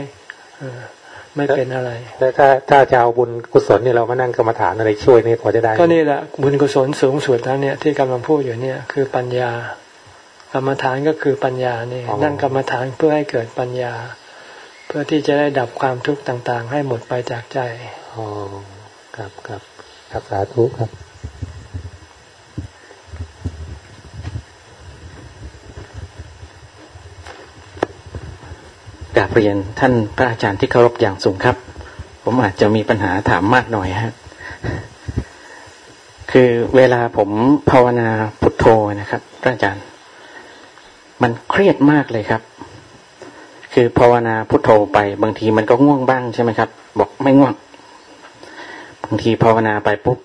ไม่เป็นอะไร แล้วถ้าถ้าจะเอาบุญกุศลเนี่ยเรามานั่งกรรมฐานอะไรช่วยนี่พอจะได้ ก็นี่แหละบุญกุศลสูงสุดแล้วเนี่ยที่กำลังพูดอยู่เนี่ยคือปัญญากรรมฐานก็คือปัญญานี่นั่งกรรมฐานเพื่อให้เกิดปัญญาเพื่อที่จะได้ดับความทุกข์ต่าง ๆ ให้หมดไปจากใจอ๋อครับครับครับสาธุครับกราบเรียนท่านพระอาจารย์ที่เคารพอย่างสูงครับ ผมอาจจะมีปัญหาถามมากหน่อยฮะคือเวลาผมภาวนาพุทโธนะครับ พระอาจารย์ มันเครียดมากเลยครับ คือภาวนาพุทโธไป บางทีมันก็ง่วงบ้างใช่ไหมครับ บอกไม่ง่วง บางทีภาวนาไปปุ๊บ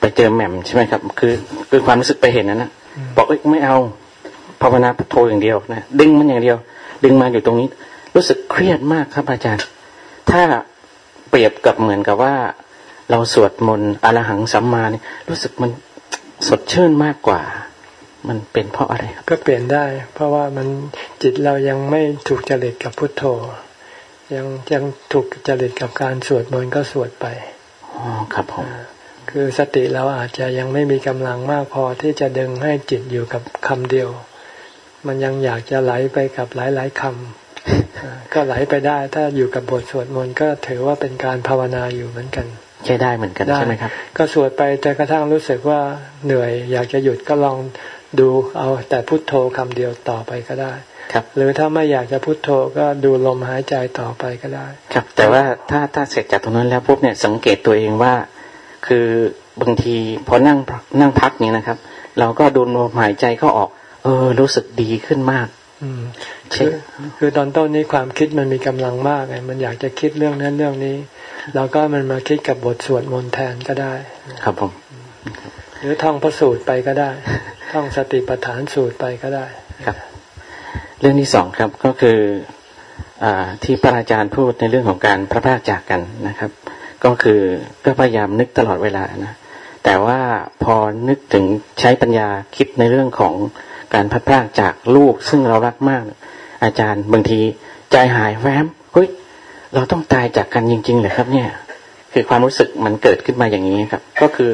ไปเจอแหม่มใช่ไหมครับ คือคือความรู้สึกไปเห็นนั้นนะบอกเอ้ยไม่เอาภาวนาพุทโธอย่างเดียวนะดึงมันอย่างเดียว ดึงมาอยู่ตรงนี้ รู้สึกเครียดมากครับอาจารย์ ถ้าเปรียบกับเหมือนกับว่า เราสวดมนต์อรหังสัมมาเนี่ยรู้สึกมันสดชื่นมากกว่า มันเป็นเพราะอะไรครับ ก็เปลี่ยนได้ เพราะว่ามันจิตเรายังไม่ถูกจริตกับพุทโธ ยังยังถูกจริตกับการสวดมนต์ก็สวดไปอ๋อครับผมคือสติเราอาจจะยังไม่มีกำลังมากพอที่จะดึงให้จิตอยู่กับคำเดียว มันยังอยากจะไหลไปกับหลาย ๆคำก็ไหลไปได้ ถ้าอยู่กับบทสวดมนต์ก็ถือว่าเป็นการภาวนาอยู่เหมือนกันใช่ได้เหมือนกันใช่ไหมครับ ก็สวดไปจนกระทั่งรู้สึกว่าเหนื่อย อยากจะหยุดก็ลอง ดูเอาแต่พุทโธคำเดียวต่อไปก็ได้ครับหรือถ้าไม่อยากจะพุทโธก็ดูลมหายใจต่อไปก็ได้ ครับ แต่ว่าถ้าถ้าเสร็จจากตรงนั้นแล้วปุ๊บเนี่ยสังเกตตัวเองว่า คือบางทีพอนั่งนั่งพักนี้นะครับ เราก็ดูลมหายใจเข้าออก เออ รู้สึกดีขึ้นมากคือคือตอนต้นนี้ความคิดมันมีกำลังมากไงมันอยากจะคิดเรื่องนั้นเรื่องนี้เราก็มันมาคิดกับบทสวดมนต์แทนก็ได้ ครับผมห รือท่องพระสูตรไปก็ได้ ท่องสติปัฏฐานสูตรไปก็ได้ครับ เรื่องที่สองครับก็คืออที่พระอาจารย์พูดในเรื่องของการพระพากจากกันนะครับ ก็คือก็พยายามนึกตลอดเวลานะ แต่ว่าพอนึกถึงใช้ปัญญาคิดในเรื่องของการพัดพลากจากลูกซึ่งเรารักมาก อาจารย์บางทีใจหายแวมเฮ้ยเราต้องตายจากกันจริงๆเลยครับ เนี่ย คือความรู้สึกมันเกิดขึ้นมาอย่างนี้ครับ ก็คือ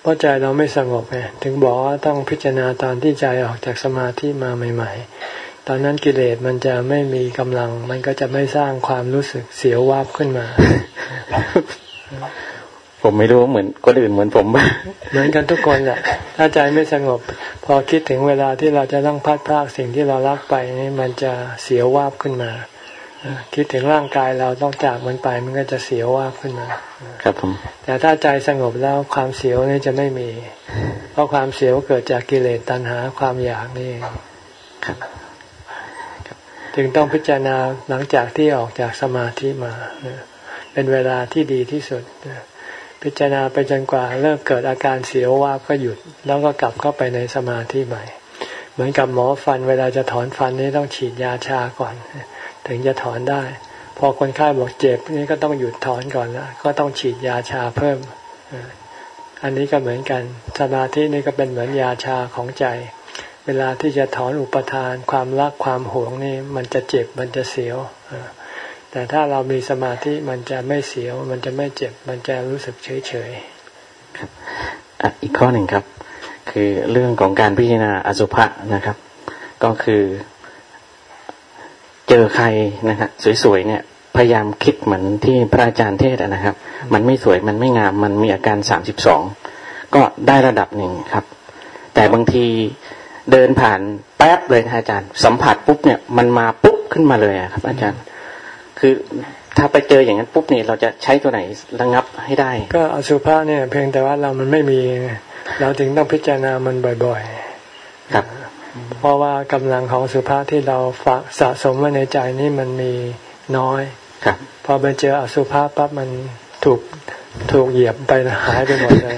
เพราะใจเราไม่สงบไงถึงบอกว่าต้องพิจารณาตอนที่ใจออกจากสมาธิมาใหม่ ๆ ตอนนั้นกิเลสมันจะไม่มีกำลัง มันก็จะไม่สร้างความรู้สึกเสียววาบขึ้นมา ผมไม่รู้เหมือนคนอื่นเหมือนผมบ้างเหมือนกันทุกคนแหละถ้าใจไม่สงบ พอคิดถึงเวลาที่เราจะต้องพัดพลากสิ่งที่เรารักไปนี่มันจะเสียววาบขึ้นมา คิดถึงร่างกายเราต้องจากมันไปมันก็จะเสียวว่าขึ้นมา ครับผม แต่ถ้าใจสงบแล้วความเสียวนี่จะไม่มี เพราะความเสียวเกิดจากกิเลสตัณหาความอยากนี่เองครับจึงต้องพิจารณาหลังจากที่ออกจากสมาธิมา เป็นเวลาที่ดีที่สุด พิจารณาไปจนกว่าเริ่มเกิดอาการเสียวว่าก็หยุด แล้วก็กลับเข้าไปในสมาธิใหม่ เหมือนกับหมอฟันเวลาจะถอนฟันนี่ต้องฉีดยาชาก่อน ถึงจะถอนได้ พอคนไข้บอกเจ็บนี่ก็ต้องหยุดถอนก่อนแล้วก็ต้องฉีดยาชาเพิ่ม อันนี้ก็เหมือนกันสมาธินี่ก็เป็นเหมือนยาชาของใจ เวลาที่จะถอนอุปทาน ความรักความหวงนี่มันจะเจ็บมันจะเสียวแต่ถ้าเรามีสมาธิมันจะไม่เสียว มันจะไม่เจ็บ มันจะรู้สึกเฉยเฉยครับอีกข้อหนึ่งครับ คือเรื่องของการพิจารณาอสุภะนะครับ ก็คือ เจอใครนะครับสวยๆเนี่ย พยายามคิดเหมือนที่พระอาจารย์เทศนะครับ มันไม่สวยมันไม่งามมันมีอาการสามสิบสองก็ได้ระดับหนึ่งครับ แต่บางทีเดินผ่านแป๊บเลยนะอาจารย์ สัมผัสปุ๊บเนี่ยมันมาปุ๊บขึ้นมาเลยครับ อาจารย์ คือถ้าไปเจออย่างนั้นปุ๊บเนี่ยเราจะใช้ตัวไหนระงับให้ได้ ก็อสุภะเนี่ย เพียงแต่ว่าเรามันไม่มี เราถึงต้องพิจารณามันบ่อย ๆ ครับ เพราะว่ากำลังของสุภาษที่เราฝากสะสมไว้ในใจนี่มันมีน้อยครับพอไปเจออสุภาษปั๊บมันถูกถูกเหยียบไปหายไปหมดเลย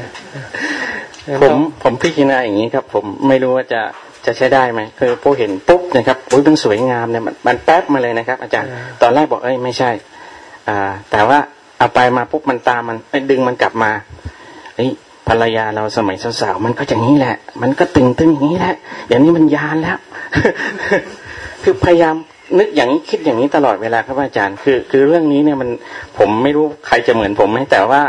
ผมผมพิจารณาอย่างนี้ครับ ผมไม่รู้ว่าจะจะใช้ได้ไหมคือพอเห็นปุ๊บนะครับอุ้ยมันสวยงามเนี่ยมันแป๊บมาเลยนะครับ อาจารย์ตอนแรกบอกเอ้ยไม่ใช่ อ่า แต่ว่าเอาไปมาปุ๊บมันตามมันไอ้ดึงมันกลับมาเฮ้ย ภรรยาเราสมัยสาวๆมันก็อย่างนี้แหละ มันก็ตึงตึงอย่างนี้แหละอย่างนี้มันยานแล้ว คือพยายามนึกอย่างนี้คิดอย่างนี้ตลอดเวลาครับอาจารย์ คือ คือเรื่องนี้เนี่ยมันผมไม่รู้ใครจะเหมือนผมไหมแต่ว่า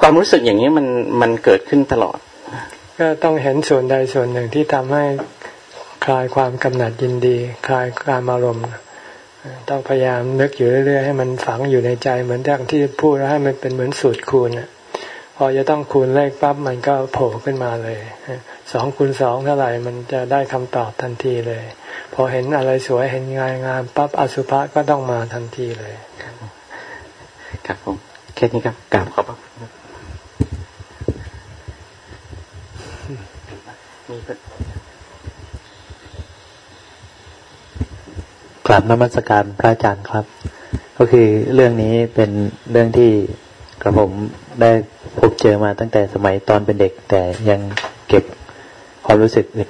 ความรู้สึกอย่างนี้มันมันเกิดขึ้นตลอด ก็ต้องเห็นส่วนใดส่วนหนึ่งที่ทำให้คลายความกำหนัดยินดี คลายความอารมณ์ ต้องพยายามนึกอยู่เรื่อยๆให้มันฝังอยู่ในใจ เหมือนอย่างที่พูดแล้วให้มันเป็นเหมือนสูตรคูณพอจะต้องคูณเลขปั๊บมันก็โผล่ขึ้นมาเลยสองคูณสองเท่าไหร่มันจะได้คำตอบทันทีเลย พอเห็นอะไรสวยเห็นงายงามปั๊บอสุภะก็ต้องมาทันทีเลยครับผมแค่นี้ครับกราบขอบคุณ กลับนมัสการพระอาจารย์ครับ ก็คือเรื่องนี้เป็นเรื่องที่กระผมได้พบเจอมาตั้งแต่สมัยตอนเป็นเด็ก แต่ยังเก็บความรู้สึกอึด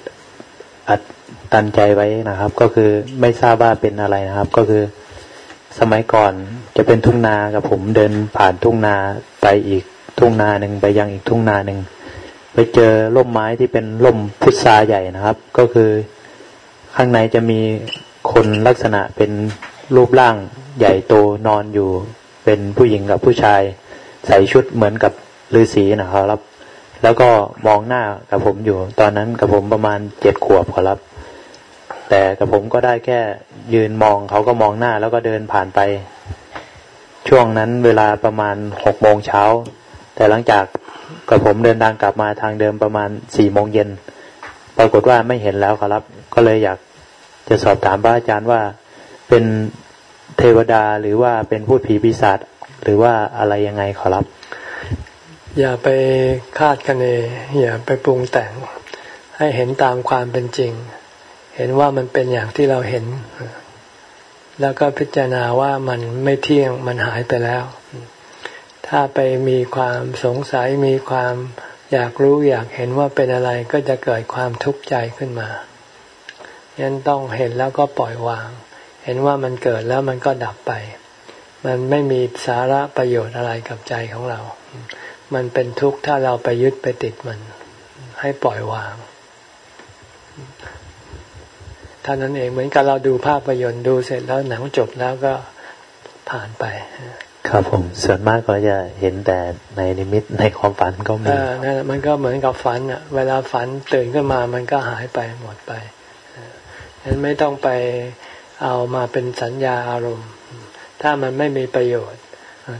อัดตันใจไว้นะครับ ก็คือไม่ทราบว่าเป็นอะไรนะครับ ก็คือ สมัยก่อนจะเป็นทุ่งนากับผมเดินผ่านทุ่งนาไปอีกทุ่งนาหนึ่งไปยังอีกทุ่งนาหนึ่งไปเจอร่มไม้ที่เป็นร่มพุทราใหญ่นะครับ ก็คือข้างในจะมี คนลักษณะเป็นรูปร่างใหญ่โตนอนอยู่ เป็นผู้หญิงกับผู้ชาย ใส่ชุดเหมือนกับฤาษีนะครับ แล้วก็มองหน้ากับผมอยู่ ตอนนั้นกับผมประมาณเจ็ดขวบครับ แต่กับผมก็ได้แค่ยืนมองเขาก็มองหน้าแล้วก็เดินผ่านไป ช่วงนั้นเวลาประมาณหกโมงเช้า แต่หลังจากกับผมเดินทางกลับมาทางเดิมประมาณสี่โมงเย็นปรากฏว่าไม่เห็นแล้วครับ ก็เลยอยาก จะสอบถามพระอาจารย์ว่าเป็นเทวดาหรือว่าเป็นพูดผีปีศาจหรือว่าอะไรยังไงขอรับ อย่าไปคาดคะเน อย่าไปปรุงแต่ง ให้เห็นตามความเป็นจริง เห็นว่ามันเป็นอย่างที่เราเห็น แล้วก็พิจารณาว่ามันไม่เที่ยงมันหายไปแล้ว ถ้าไปมีความสงสัยมีความอยากรู้อยากเห็นว่าเป็นอะไรก็จะเกิดความทุกข์ใจขึ้นมา ยันต้องเห็นแล้วก็ปล่อยวาง เห็นว่ามันเกิดแล้วมันก็ดับไป มันไม่มีสาระประโยชน์อะไรกับใจของเรา มันเป็นทุกข์ถ้าเราไปยึดไปติดมัน ให้ปล่อยวางท่านั้นเองเหมือนกับเราดูภาพยนตร์ดูเสร็จแล้วหนังจบแล้วก็ผ่านไป ครับผมส่วนมากก็จะเห็นแต่ในนิมิตในความฝันก็มีนั่นมันก็เหมือนกับฝันอะ เวลาฝันตื่นขึ้นมามันก็หายไปหมดไป ฉะนั้นไม่ต้องไปเอามาเป็นสัญญาอารมณ์ ถ้ามันไม่มีประโยชน์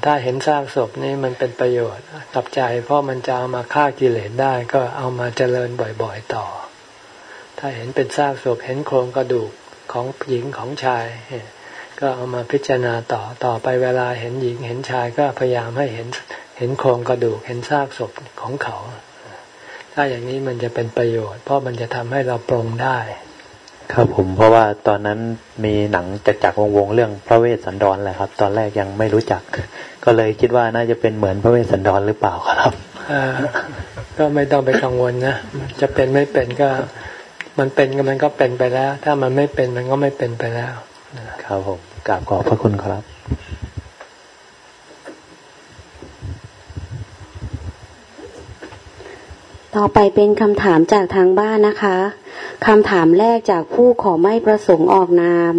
ถ้าเห็นซากศพนี่มันเป็นประโยชน์กับใจ เพราะมันจะเอามาฆ่ากิเลสได้ก็เอามาเจริญบ่อยๆต่อ ถ้าเห็นเป็นซากศพเห็นโครงกระดูกของหญิงของชาย ก็เอามาพิจารณาต่อต่อไปเวลาเห็นหญิงเห็นชายก็พยายามให้เห็นเห็นโครงกระดูกเห็นซากศพของเขา ถ้าอย่างนี้มันจะเป็นประโยชน์ เพราะมันจะทำให้เราปรงได้ ครับผมเพราะว่าตอนนั้นมีหนังจักจักวงวงเรื่องพระเวสสันดรแหละครับ ตอนแรกยังไม่รู้จัก ก็เลยคิดว่าน่าจะเป็นเหมือนพระเวสสันดรหรือเปล่าครับก็ไม่ต้องไปกังวลนะจะเป็นไม่เป็นก็ มันเป็นก็มันก็เป็นไปแล้ว ถ้ามันไม่เป็นมันก็ไม่เป็นไปแล้วครับผมกราบขอบพระคุณครับ ต่อไปเป็นคำถามจากทางบ้านนะคะคำถามแรกจากผู้ขอไม่ประสงค์ออกนาม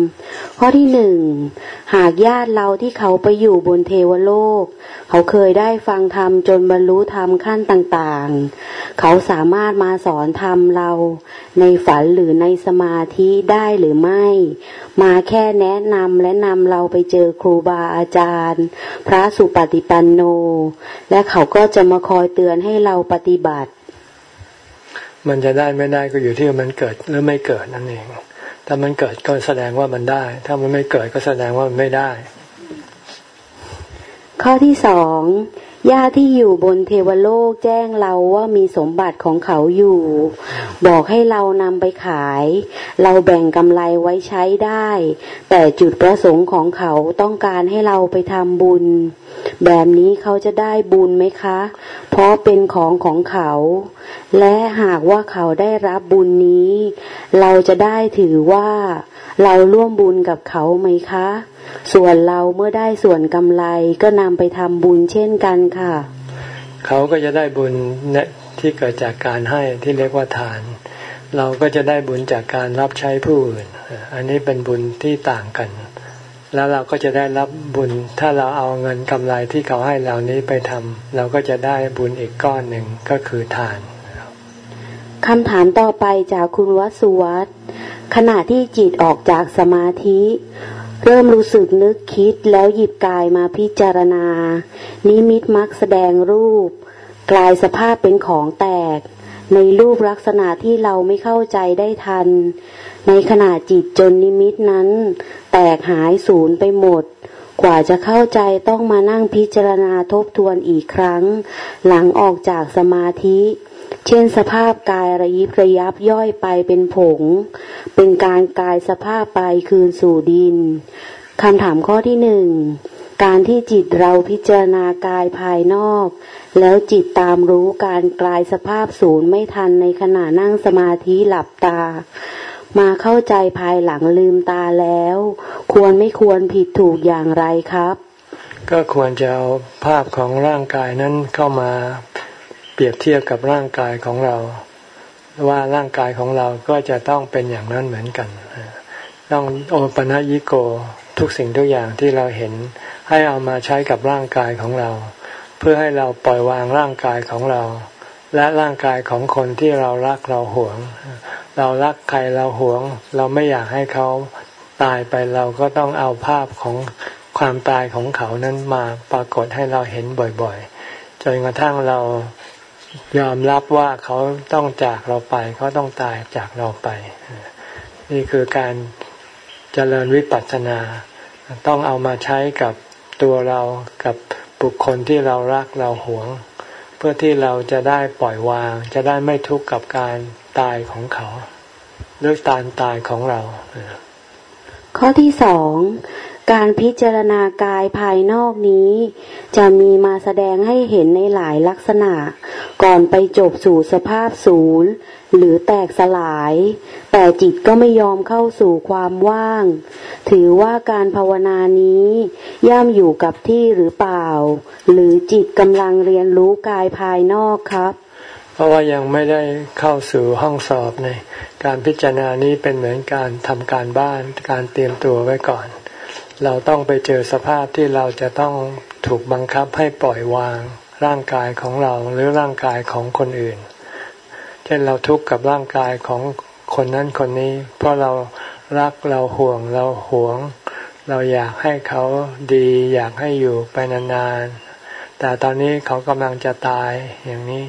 ข้อที่หนึ่งหากญาติเราที่เขาไปอยู่บนเทวโลก เขาเคยได้ฟังธรรมจนบรรลุธรรมขั้นต่างๆ เขาสามารถมาสอนธรรมเราในฝันหรือในสมาธิได้หรือไม่ มาแค่แนะนำและนำเราไปเจอครูบาอาจารย์ พระสุปฏิปันโน และเขาก็จะมาคอยเตือนให้เราปฏิบัติ มันจะได้ไม่ได้ก็อยู่ที่มันเกิดหรือไม่เกิดนั่นเอง ถ้ามันเกิดก็แสดงว่ามันได้ ถ้ามันไม่เกิดก็แสดงว่ามันไม่ได้ ข้อที่สอง ญาติที่อยู่บนเทวโลกแจ้งเราว่ามีสมบัติของเขาอยู่ บอกให้เรานำไปขาย เราแบ่งกำไรไว้ใช้ได้ แต่จุดประสงค์ของเขาต้องการให้เราไปทำบุญ แบบนี้เขาจะได้บุญไหมคะ เพราะเป็นของของเขา และหากว่าเขาได้รับบุญนี้ เราจะได้ถือว่า เราร่วมบุญกับเขาไหมคะ ส่วนเราเมื่อได้ส่วนกำไรก็นำไปทำบุญเช่นกันค่ะ เขาก็จะได้บุญที่เกิดจากการให้ที่เรียกว่าทาน เราก็จะได้บุญจากการรับใช้ผู้อื่น อันนี้เป็นบุญที่ต่างกัน แล้วเราก็จะได้รับบุญ ถ้าเราเอาเงินกำไรที่เขาให้เหล่านี้ไปทำเราก็จะได้บุญอีกก้อนหนึ่งก็คือทานคำถามต่อไปจากคุณวสุวัตขณะที่จิตออกจากสมาธิ เริ่มรู้สึกนึกคิดแล้วหยิบกายมาพิจารณา นิมิตมักแสดงรูป กลายสภาพเป็นของแตก ในรูปลักษณะที่เราไม่เข้าใจได้ทัน ในขณะจิตจนนิมิตนั้น แตกหายสูญไปหมด กว่าจะเข้าใจต้องมานั่งพิจารณาทบทวนอีกครั้ง หลังออกจากสมาธิ เช่นสภาพกายระยิบระยับย่อยไปเป็นผง เป็นการกายสภาพไปคืนสู่ดินคำถามข้อที่หนึ่งการที่จิตเราพิจารณากายภายนอก แล้วจิตตามรู้การกลายสภาพศูนย์ไม่ทันในขณะนั่งสมาธิหลับตา มาเข้าใจภายหลังลืมตาแล้ว ควรไม่ควรผิดถูกอย่างไรครับ ก็ควรจะเอาภาพของร่างกายนั้นเข้ามา เปรียบเทียบกับร่างกายของเรา ว่าร่างกายของเราก็จะต้องเป็นอย่างนั้นเหมือนกัน ต้องโอปัญิโกทุกสิ่งทุกอย่างที่เราเห็นให้เอามาใช้กับร่างกายของเรา เพื่อให้เราปล่อยวางร่างกายของเรา และร่างกายของคนที่เรารักเราหวง เรารักใครเราหวง เราไม่อยากให้เขาตายไปเราก็ต้องเอาภาพของความตายของเขานั้นมาปรากฏให้เราเห็นบ่อยๆจนกระทั่งเรา ยอมรับว่าเขาต้องจากเราไป เขาต้องตายจากเราไป นี่คือการเจริญวิปัสสนา ต้องเอามาใช้กับตัวเรากับบุคคลที่เรารักเราหวง เพื่อที่เราจะได้ปล่อยวาง จะได้ไม่ทุกข์กับการตายของเขาหรือการตายของเรา ข้อที่สอง การพิจารณากายภายนอกนี้ จะมีมาแสดงให้เห็นในหลายลักษณะ ก่อนไปจบสู่สภาพศูนย์ หรือแตกสลาย แต่จิตก็ไม่ยอมเข้าสู่ความว่าง ถือว่าการภาวนานี้ ย่ำอยู่กับที่หรือเปล่า หรือจิตกำลังเรียนรู้กายภายนอกครับ เพราะว่ายังไม่ได้เข้าสู่ห้องสอบในการพิจารณานี้เป็นเหมือนการทำการบ้าน การเตรียมตัวไว้ก่อน เราต้องไปเจอสภาพที่เราจะต้องถูกบังคับให้ปล่อยวางร่างกายของเราหรือร่างกายของคนอื่น เช่นเราทุกข์กับร่างกายของคนนั้นคนนี้ เพราะเรารักเราห่วงเราหวง เราอยากให้เขาดี อยากให้อยู่ไปนานๆ แต่ตอนนี้เขากำลังจะตายอย่างนี้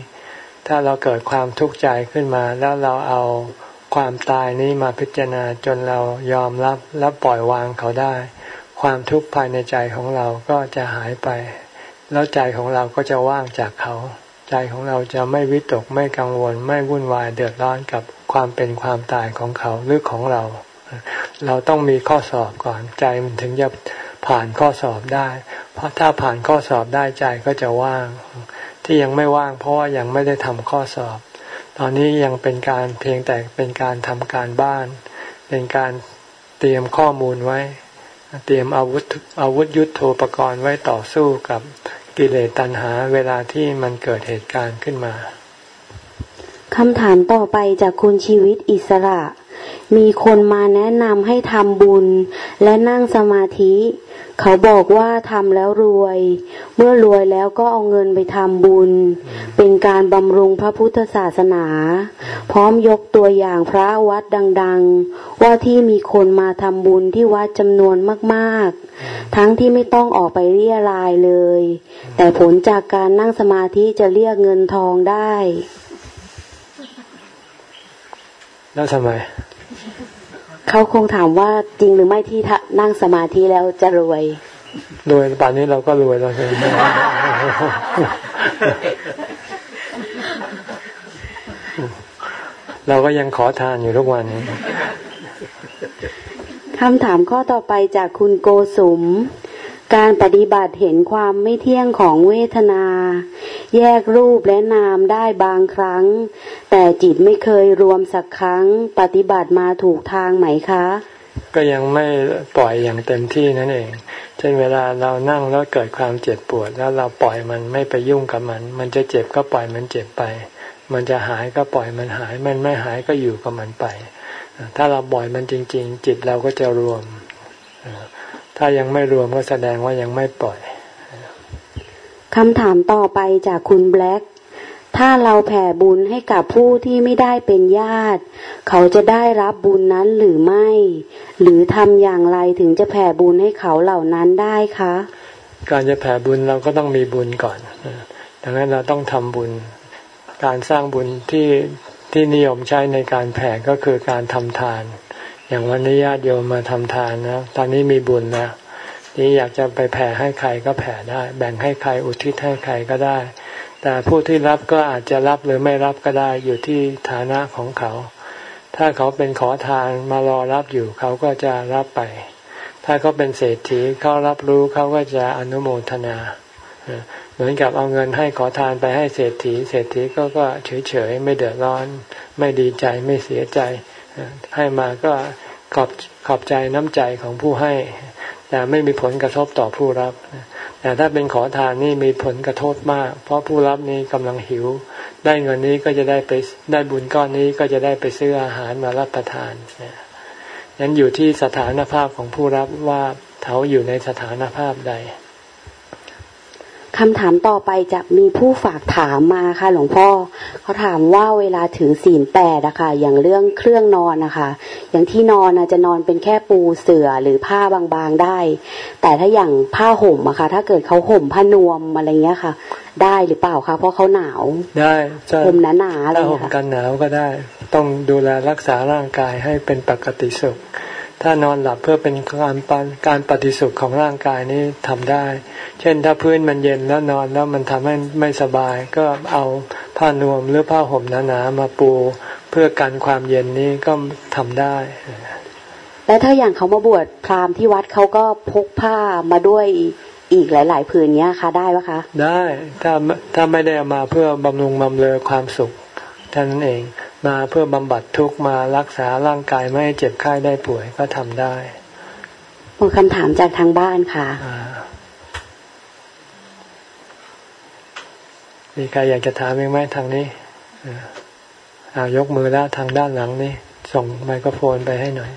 ถ้าเราเกิดความทุกข์ใจขึ้นมา แล้วเราเอาความตายนี้มาพิจารณาจนเรายอมรับและปล่อยวางเขาได้ ความทุกข์ภายในใจของเราก็จะหายไป แล้วใจของเราก็จะว่างจากเขา ใจของเราจะไม่วิตกไม่กังวล ไม่วุ่นวายเดือดร้อนกับความเป็นความตายของเขาหรือของเรา เราต้องมีข้อสอบก่อนใจมันถึงจะผ่านข้อสอบได้ เพราะถ้าผ่านข้อสอบได้ใจก็จะว่าง ที่ยังไม่ว่างเพราะว่ายังไม่ได้ทำข้อสอบ ตอนนี้ยังเป็นการเพียงแต่เป็นการทำการบ้าน เป็นการเตรียมข้อมูลไว้ เตรียมอาวุธอาวุธยุทโธปกรณ์ไว้ต่อสู้กับกิเลสตัณหาเวลาที่มันเกิดเหตุการณ์ขึ้นมาคำถามต่อไปจากคุณชีวิตอิสระ มีคนมาแนะนำให้ทำบุญ และนั่งสมาธิ เขาบอกว่าทำแล้วรวย เมื่อรวยแล้วก็เอาเงินไปทำบุญ เป็นการบำรุงพระพุทธศาสนา พร้อมยกตัวอย่างพระวัดดัง ๆ ว่าที่มีคนมาทำบุญที่วัดจำนวนมากๆ ทั้งที่ไม่ต้องออกไปเรียรายเลย แต่ผลจากการนั่งสมาธิจะเรียกเงินทองได้ แล้วทำไม เขาคงถามว่าจริงหรือไม่ที่นั่งสมาธิแล้วจะรวยรวยป่านนี้เราก็รวยแล้วใช่ไหมเราก็ยังขอทานอยู่ทุกวันนี้คำถามข้อต่อไปจากคุณโกสุม การปฏิบัติเห็นความไม่เที่ยงของเวทนา แยกรูปและนามได้บางครั้ง แต่จิตไม่เคยรวมสักครั้ง ปฏิบัติมาถูกทางไหมคะ ก็ยังไม่ปล่อยอย่างเต็มที่นั่นเอง เช่นเวลาเรานั่งแล้วเกิดความเจ็บปวด แล้วเราปล่อยมันไม่ไปยุ่งกับมัน มันจะเจ็บก็ปล่อยมันเจ็บไป มันจะหายก็ปล่อยมันหาย มันไม่หายก็อยู่กับมันไป ถ้าเราปล่อยมันจริง ๆ จิตเราก็จะรวม ถ้ายังไม่รวมก็แสดงว่ายังไม่ปล่อยคำถามต่อไปจากคุณแบล็กถ้าเราแผ่บุญให้กับผู้ที่ไม่ได้เป็นญาติ เขาจะได้รับบุญนั้นหรือไม่ หรือทำอย่างไรถึงจะแผ่บุญให้เขาเหล่านั้นได้คะ การจะแผ่บุญเราก็ต้องมีบุญก่อนดังนั้นเราต้องทำบุญ การสร้างบุญที่ที่นิยมใช้ในการแผ่ก็คือการทำทาน อย่างวันนี้ญาติโยมมาทำทานนะตอนนี้มีบุญนะนี่อยากจะไปแผ่ให้ใครก็แผ่ได้ แบ่งให้ใครอุทิศให้ใครก็ได้ แต่ผู้ที่รับก็อาจจะรับหรือไม่รับก็ได้อยู่ที่ฐานะของเขา ถ้าเขาเป็นขอทานมารอรับอยู่เขาก็จะรับไป ถ้าเขาเป็นเศรษฐีเขารับรู้เขาก็จะอนุโมทนาเหมือนกับเอาเงินให้ขอทานไปให้เศรษฐี เศรษฐีก็ก็เฉยเฉยไม่เดือดร้อน ไม่ดีใจไม่เสียใจ ให้มาก็ขอบขอบใจน้ำใจของผู้ให้ แต่ไม่มีผลกระทบต่อผู้รับ แต่ถ้าเป็นขอทานนี่มีผลกระทบมาก เพราะผู้รับนี้กำลังหิว ได้เงินนี้ก็จะได้ไปได้บุญก้อนนี้ก็จะได้ไปซื้ออาหารมารับประทานนั้นอยู่ที่สถานภาพของผู้รับว่าเขาอยู่ในสถานภาพใด คำถามต่อไปจะมีผู้ฝากถามมาค่ะ หลวงพ่อเขาถามว่าเวลาถือศีลแปดอะค่ะอย่างเรื่องเครื่องนอนนะคะอย่างที่นอนจะนอนเป็นแค่ปูเสื่อหรือผ้าบางๆได้ แต่ถ้าอย่างผ้าห่มอะค่ะถ้าเกิดเขาห่มผ้านวมอะไรเงี้ยค่ะ ได้หรือเปล่าคะเพราะเขาหนาวได้ห่มหนาๆอะไรห่มกันหนาวก็ได้ ต้องดูแลรักษาร่างกายให้เป็นปกติสุข ถ้านอนหลับเพื่อเป็นการการปฏิสุขของร่างกายนี้ทำได้ เช่นถ้าพื้นมันเย็นแล้วนอนแล้วมันทำให้ไม่สบาย ก็เอาผ้านวมหรือผ้าห่มหนาๆมาปู เพื่อกันความเย็นนี้ก็ทำได้ แล้วถ้าอย่างเขามาบวชพราหมณ์ที่วัดเขาก็พกผ้ามาด้วยอีกหลาย ๆ ผืนเนี้ยคะได้ปะคะ ได้ถ้าถ้าไม่ได้เอามาเพื่อบำรุงบำเรอความสุข ท่านนั้นเอง มาเพื่อบำบัดทุกมารักษาร่างกายไม่ให้เจ็บไข้ได้ป่วยก็ทำได้หมดคำถามจากทางบ้านค่ะ มีใครอยากจะถามไหมทางนี้อ่ายกมือแล้วทางด้านหลังนี่ส่งไมโครโฟนไปให้หน่อย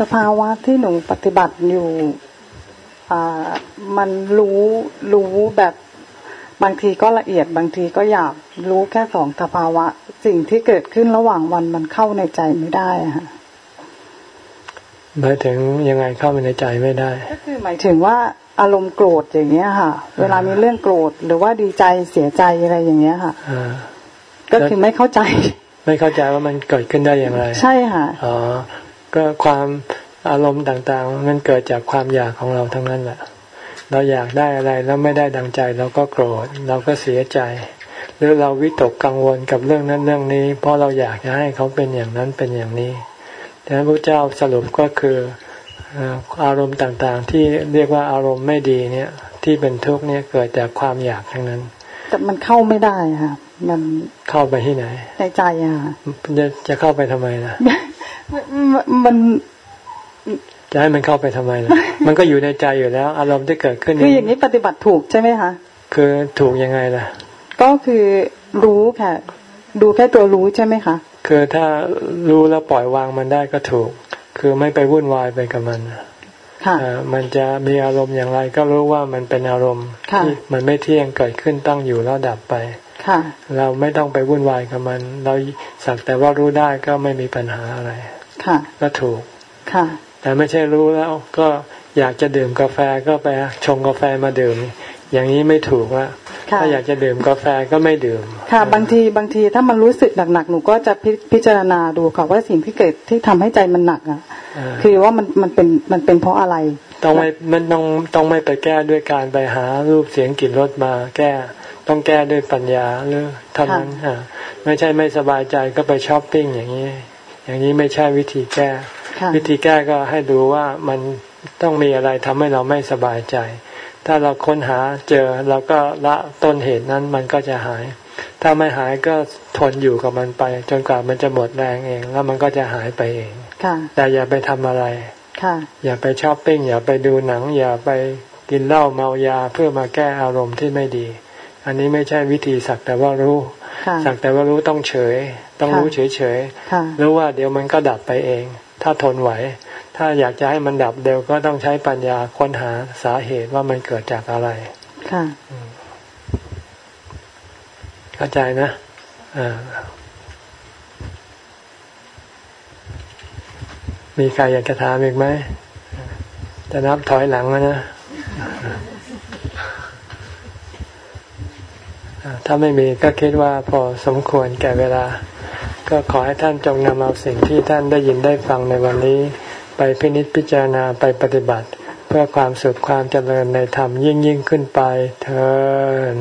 สภาวะที่หนูปฏิบัติอยู่มันรู้รู้แบบบางทีก็ละเอียดบางทีก็อยากรู้แค่สองสภาวะ สิ่งที่เกิดขึ้นระหว่างวันมันเข้าในใจไม่ได้ค่ะหมายถึงยังไงเข้าไปในใจไม่ได้ ก็คือหมายถึงว่าอารมณ์โกรธอย่างเงี้ยค่ะ เวลามีเรื่องโกรธหรือว่าดีใจเสียใจอะไรอย่างเงี้ยค่ะอ่าก็คือไม่เข้าใจ ไม่เข้าใจว่ามันเกิดขึ้นได้อย่างไร ใช่ค่ะอ๋อ ก็ความอารมณ์ต่างๆ มันเกิดจากความอยากของเราทั้งนั้นแหละ เราอยากได้อะไรแล้วไม่ได้ดังใจเราก็โกรธเราก็เสียใจ หรือเราวิตกกังวลกับเรื่องนั้นเรื่องนี้ เพราะเราอยากจะให้เขาเป็นอย่างนั้นเป็นอย่างนี้ดังนั้นพระเจ้าสรุปก็คือเอ่ออารมณ์ต่างๆ ที่เรียกว่าอารมณ์ไม่ดีเนี่ยที่เป็นทุกข์เนี่ยเกิดจากความอยากทั้งนั้น แต่มันเข้าไม่ได้ค่ะมันเข้าไปที่ไหนในใจอะค่ะจะจะเข้าไปทำไมล่ะ มันจะให้มันเข้าไปทำไมล่ะมันก็อยู่ในใจอยู่แล้ว อารมณ์ที่เกิดขึ้นคืออย่างนี้ปฏิบัติถูกใช่ไหมคะคือถูกยังไงล่ะ ก็คือรู้ค่ะ ดูแค่ตัวรู้ใช่ไหมคะคือถ้ารู้แล้วปล่อยวางมันได้ก็ถูก คือไม่ไปวุ่นวายไปกับมันค่ะอ่ามันจะมีอารมณ์อย่างไรก็รู้ว่ามันเป็นอารมณ์ค่ะที่มันไม่เที่ยงเกิดขึ้นตั้งอยู่แล้วดับไปค่ะเราไม่ต้องไปวุ่นวายกับมัน เราสักแต่ว่ารู้ได้ก็ไม่มีปัญหาอะไรค่ะ ก็ถูกค่ะแต่ไม่ใช่รู้แล้วก็อยากจะดื่มกาแฟก็ไปชงกาแฟมาดื่ม อย่างนี้ไม่ถูกละค่ะถ้าอยากจะดื่มกาแฟก็ไม่ดื่ม ค่ะ บางทีบางทีถ้ามันรู้สึกหนักๆหนูก็จะพิพิจารณาดูค่ะว่าสิ่งที่เกิดที่ทำให้ใจมันหนักอะอ่าคือว่ามันมันเป็นมันเป็นเพราะอะไร ต้องไม่มันต้องต้องไม่ไปแก้ด้วยการไปหารูปเสียงกลิ่นรสมาแก้ต้องแก้ด้วยปัญญาหรือเท่านั้นอ่าไม่ใช่ไม่สบายใจก็ไปช้อปปิ้งอย่างนี้ อย่างนี้ไม่ใช่วิธีแก้ค่ะวิธีแก้ก็ให้ดูว่ามันต้องมีอะไรทำให้เราไม่สบายใจ ถ้าเราค้นหาเจอเราก็ละต้นเหตุนั้นมันก็จะหาย ถ้าไม่หายก็ทนอยู่กับมันไป จนกว่ามันจะหมดแรงเอง แล้วมันก็จะหายไปเองค่ะแต่อย่าไปทำอะไรค่ะอย่าไปช้อปปิ้งอย่าไปดูหนัง อย่าไปกินเหล้าเมายาเพื่อมาแก้อารมณ์ที่ไม่ดี อันนี้ไม่ใช่วิธีสักแต่ว่ารู้ค่ะสักแต่ว่ารู้ต้องเฉย ต้องค่ะรู้เฉยเฉยๆค่ะรู้ว่าเดี๋ยวมันก็ดับไปเอง ถ้าทนไหว ถ้าอยากจะให้มันดับเร็วก็ต้องใช้ปัญญาค้นหาสาเหตุว่ามันเกิดจากอะไรค่ะเข้าใจนะอ่ามีใครอยากจะถามอีกไหมจะนับถอยหลังแล้วนะอ่า ถ้าไม่มีก็คิดว่าพอสมควรแก่เวลา ก็ขอให้ท่านจงนำเอาสิ่งที่ท่านได้ยินได้ฟังในวันนี้ ไปพินิจพิจารณาไปปฏิบัติ เพื่อความสุขความเจริญในธรรมยิ่งยิ่งขึ้นไปเธอ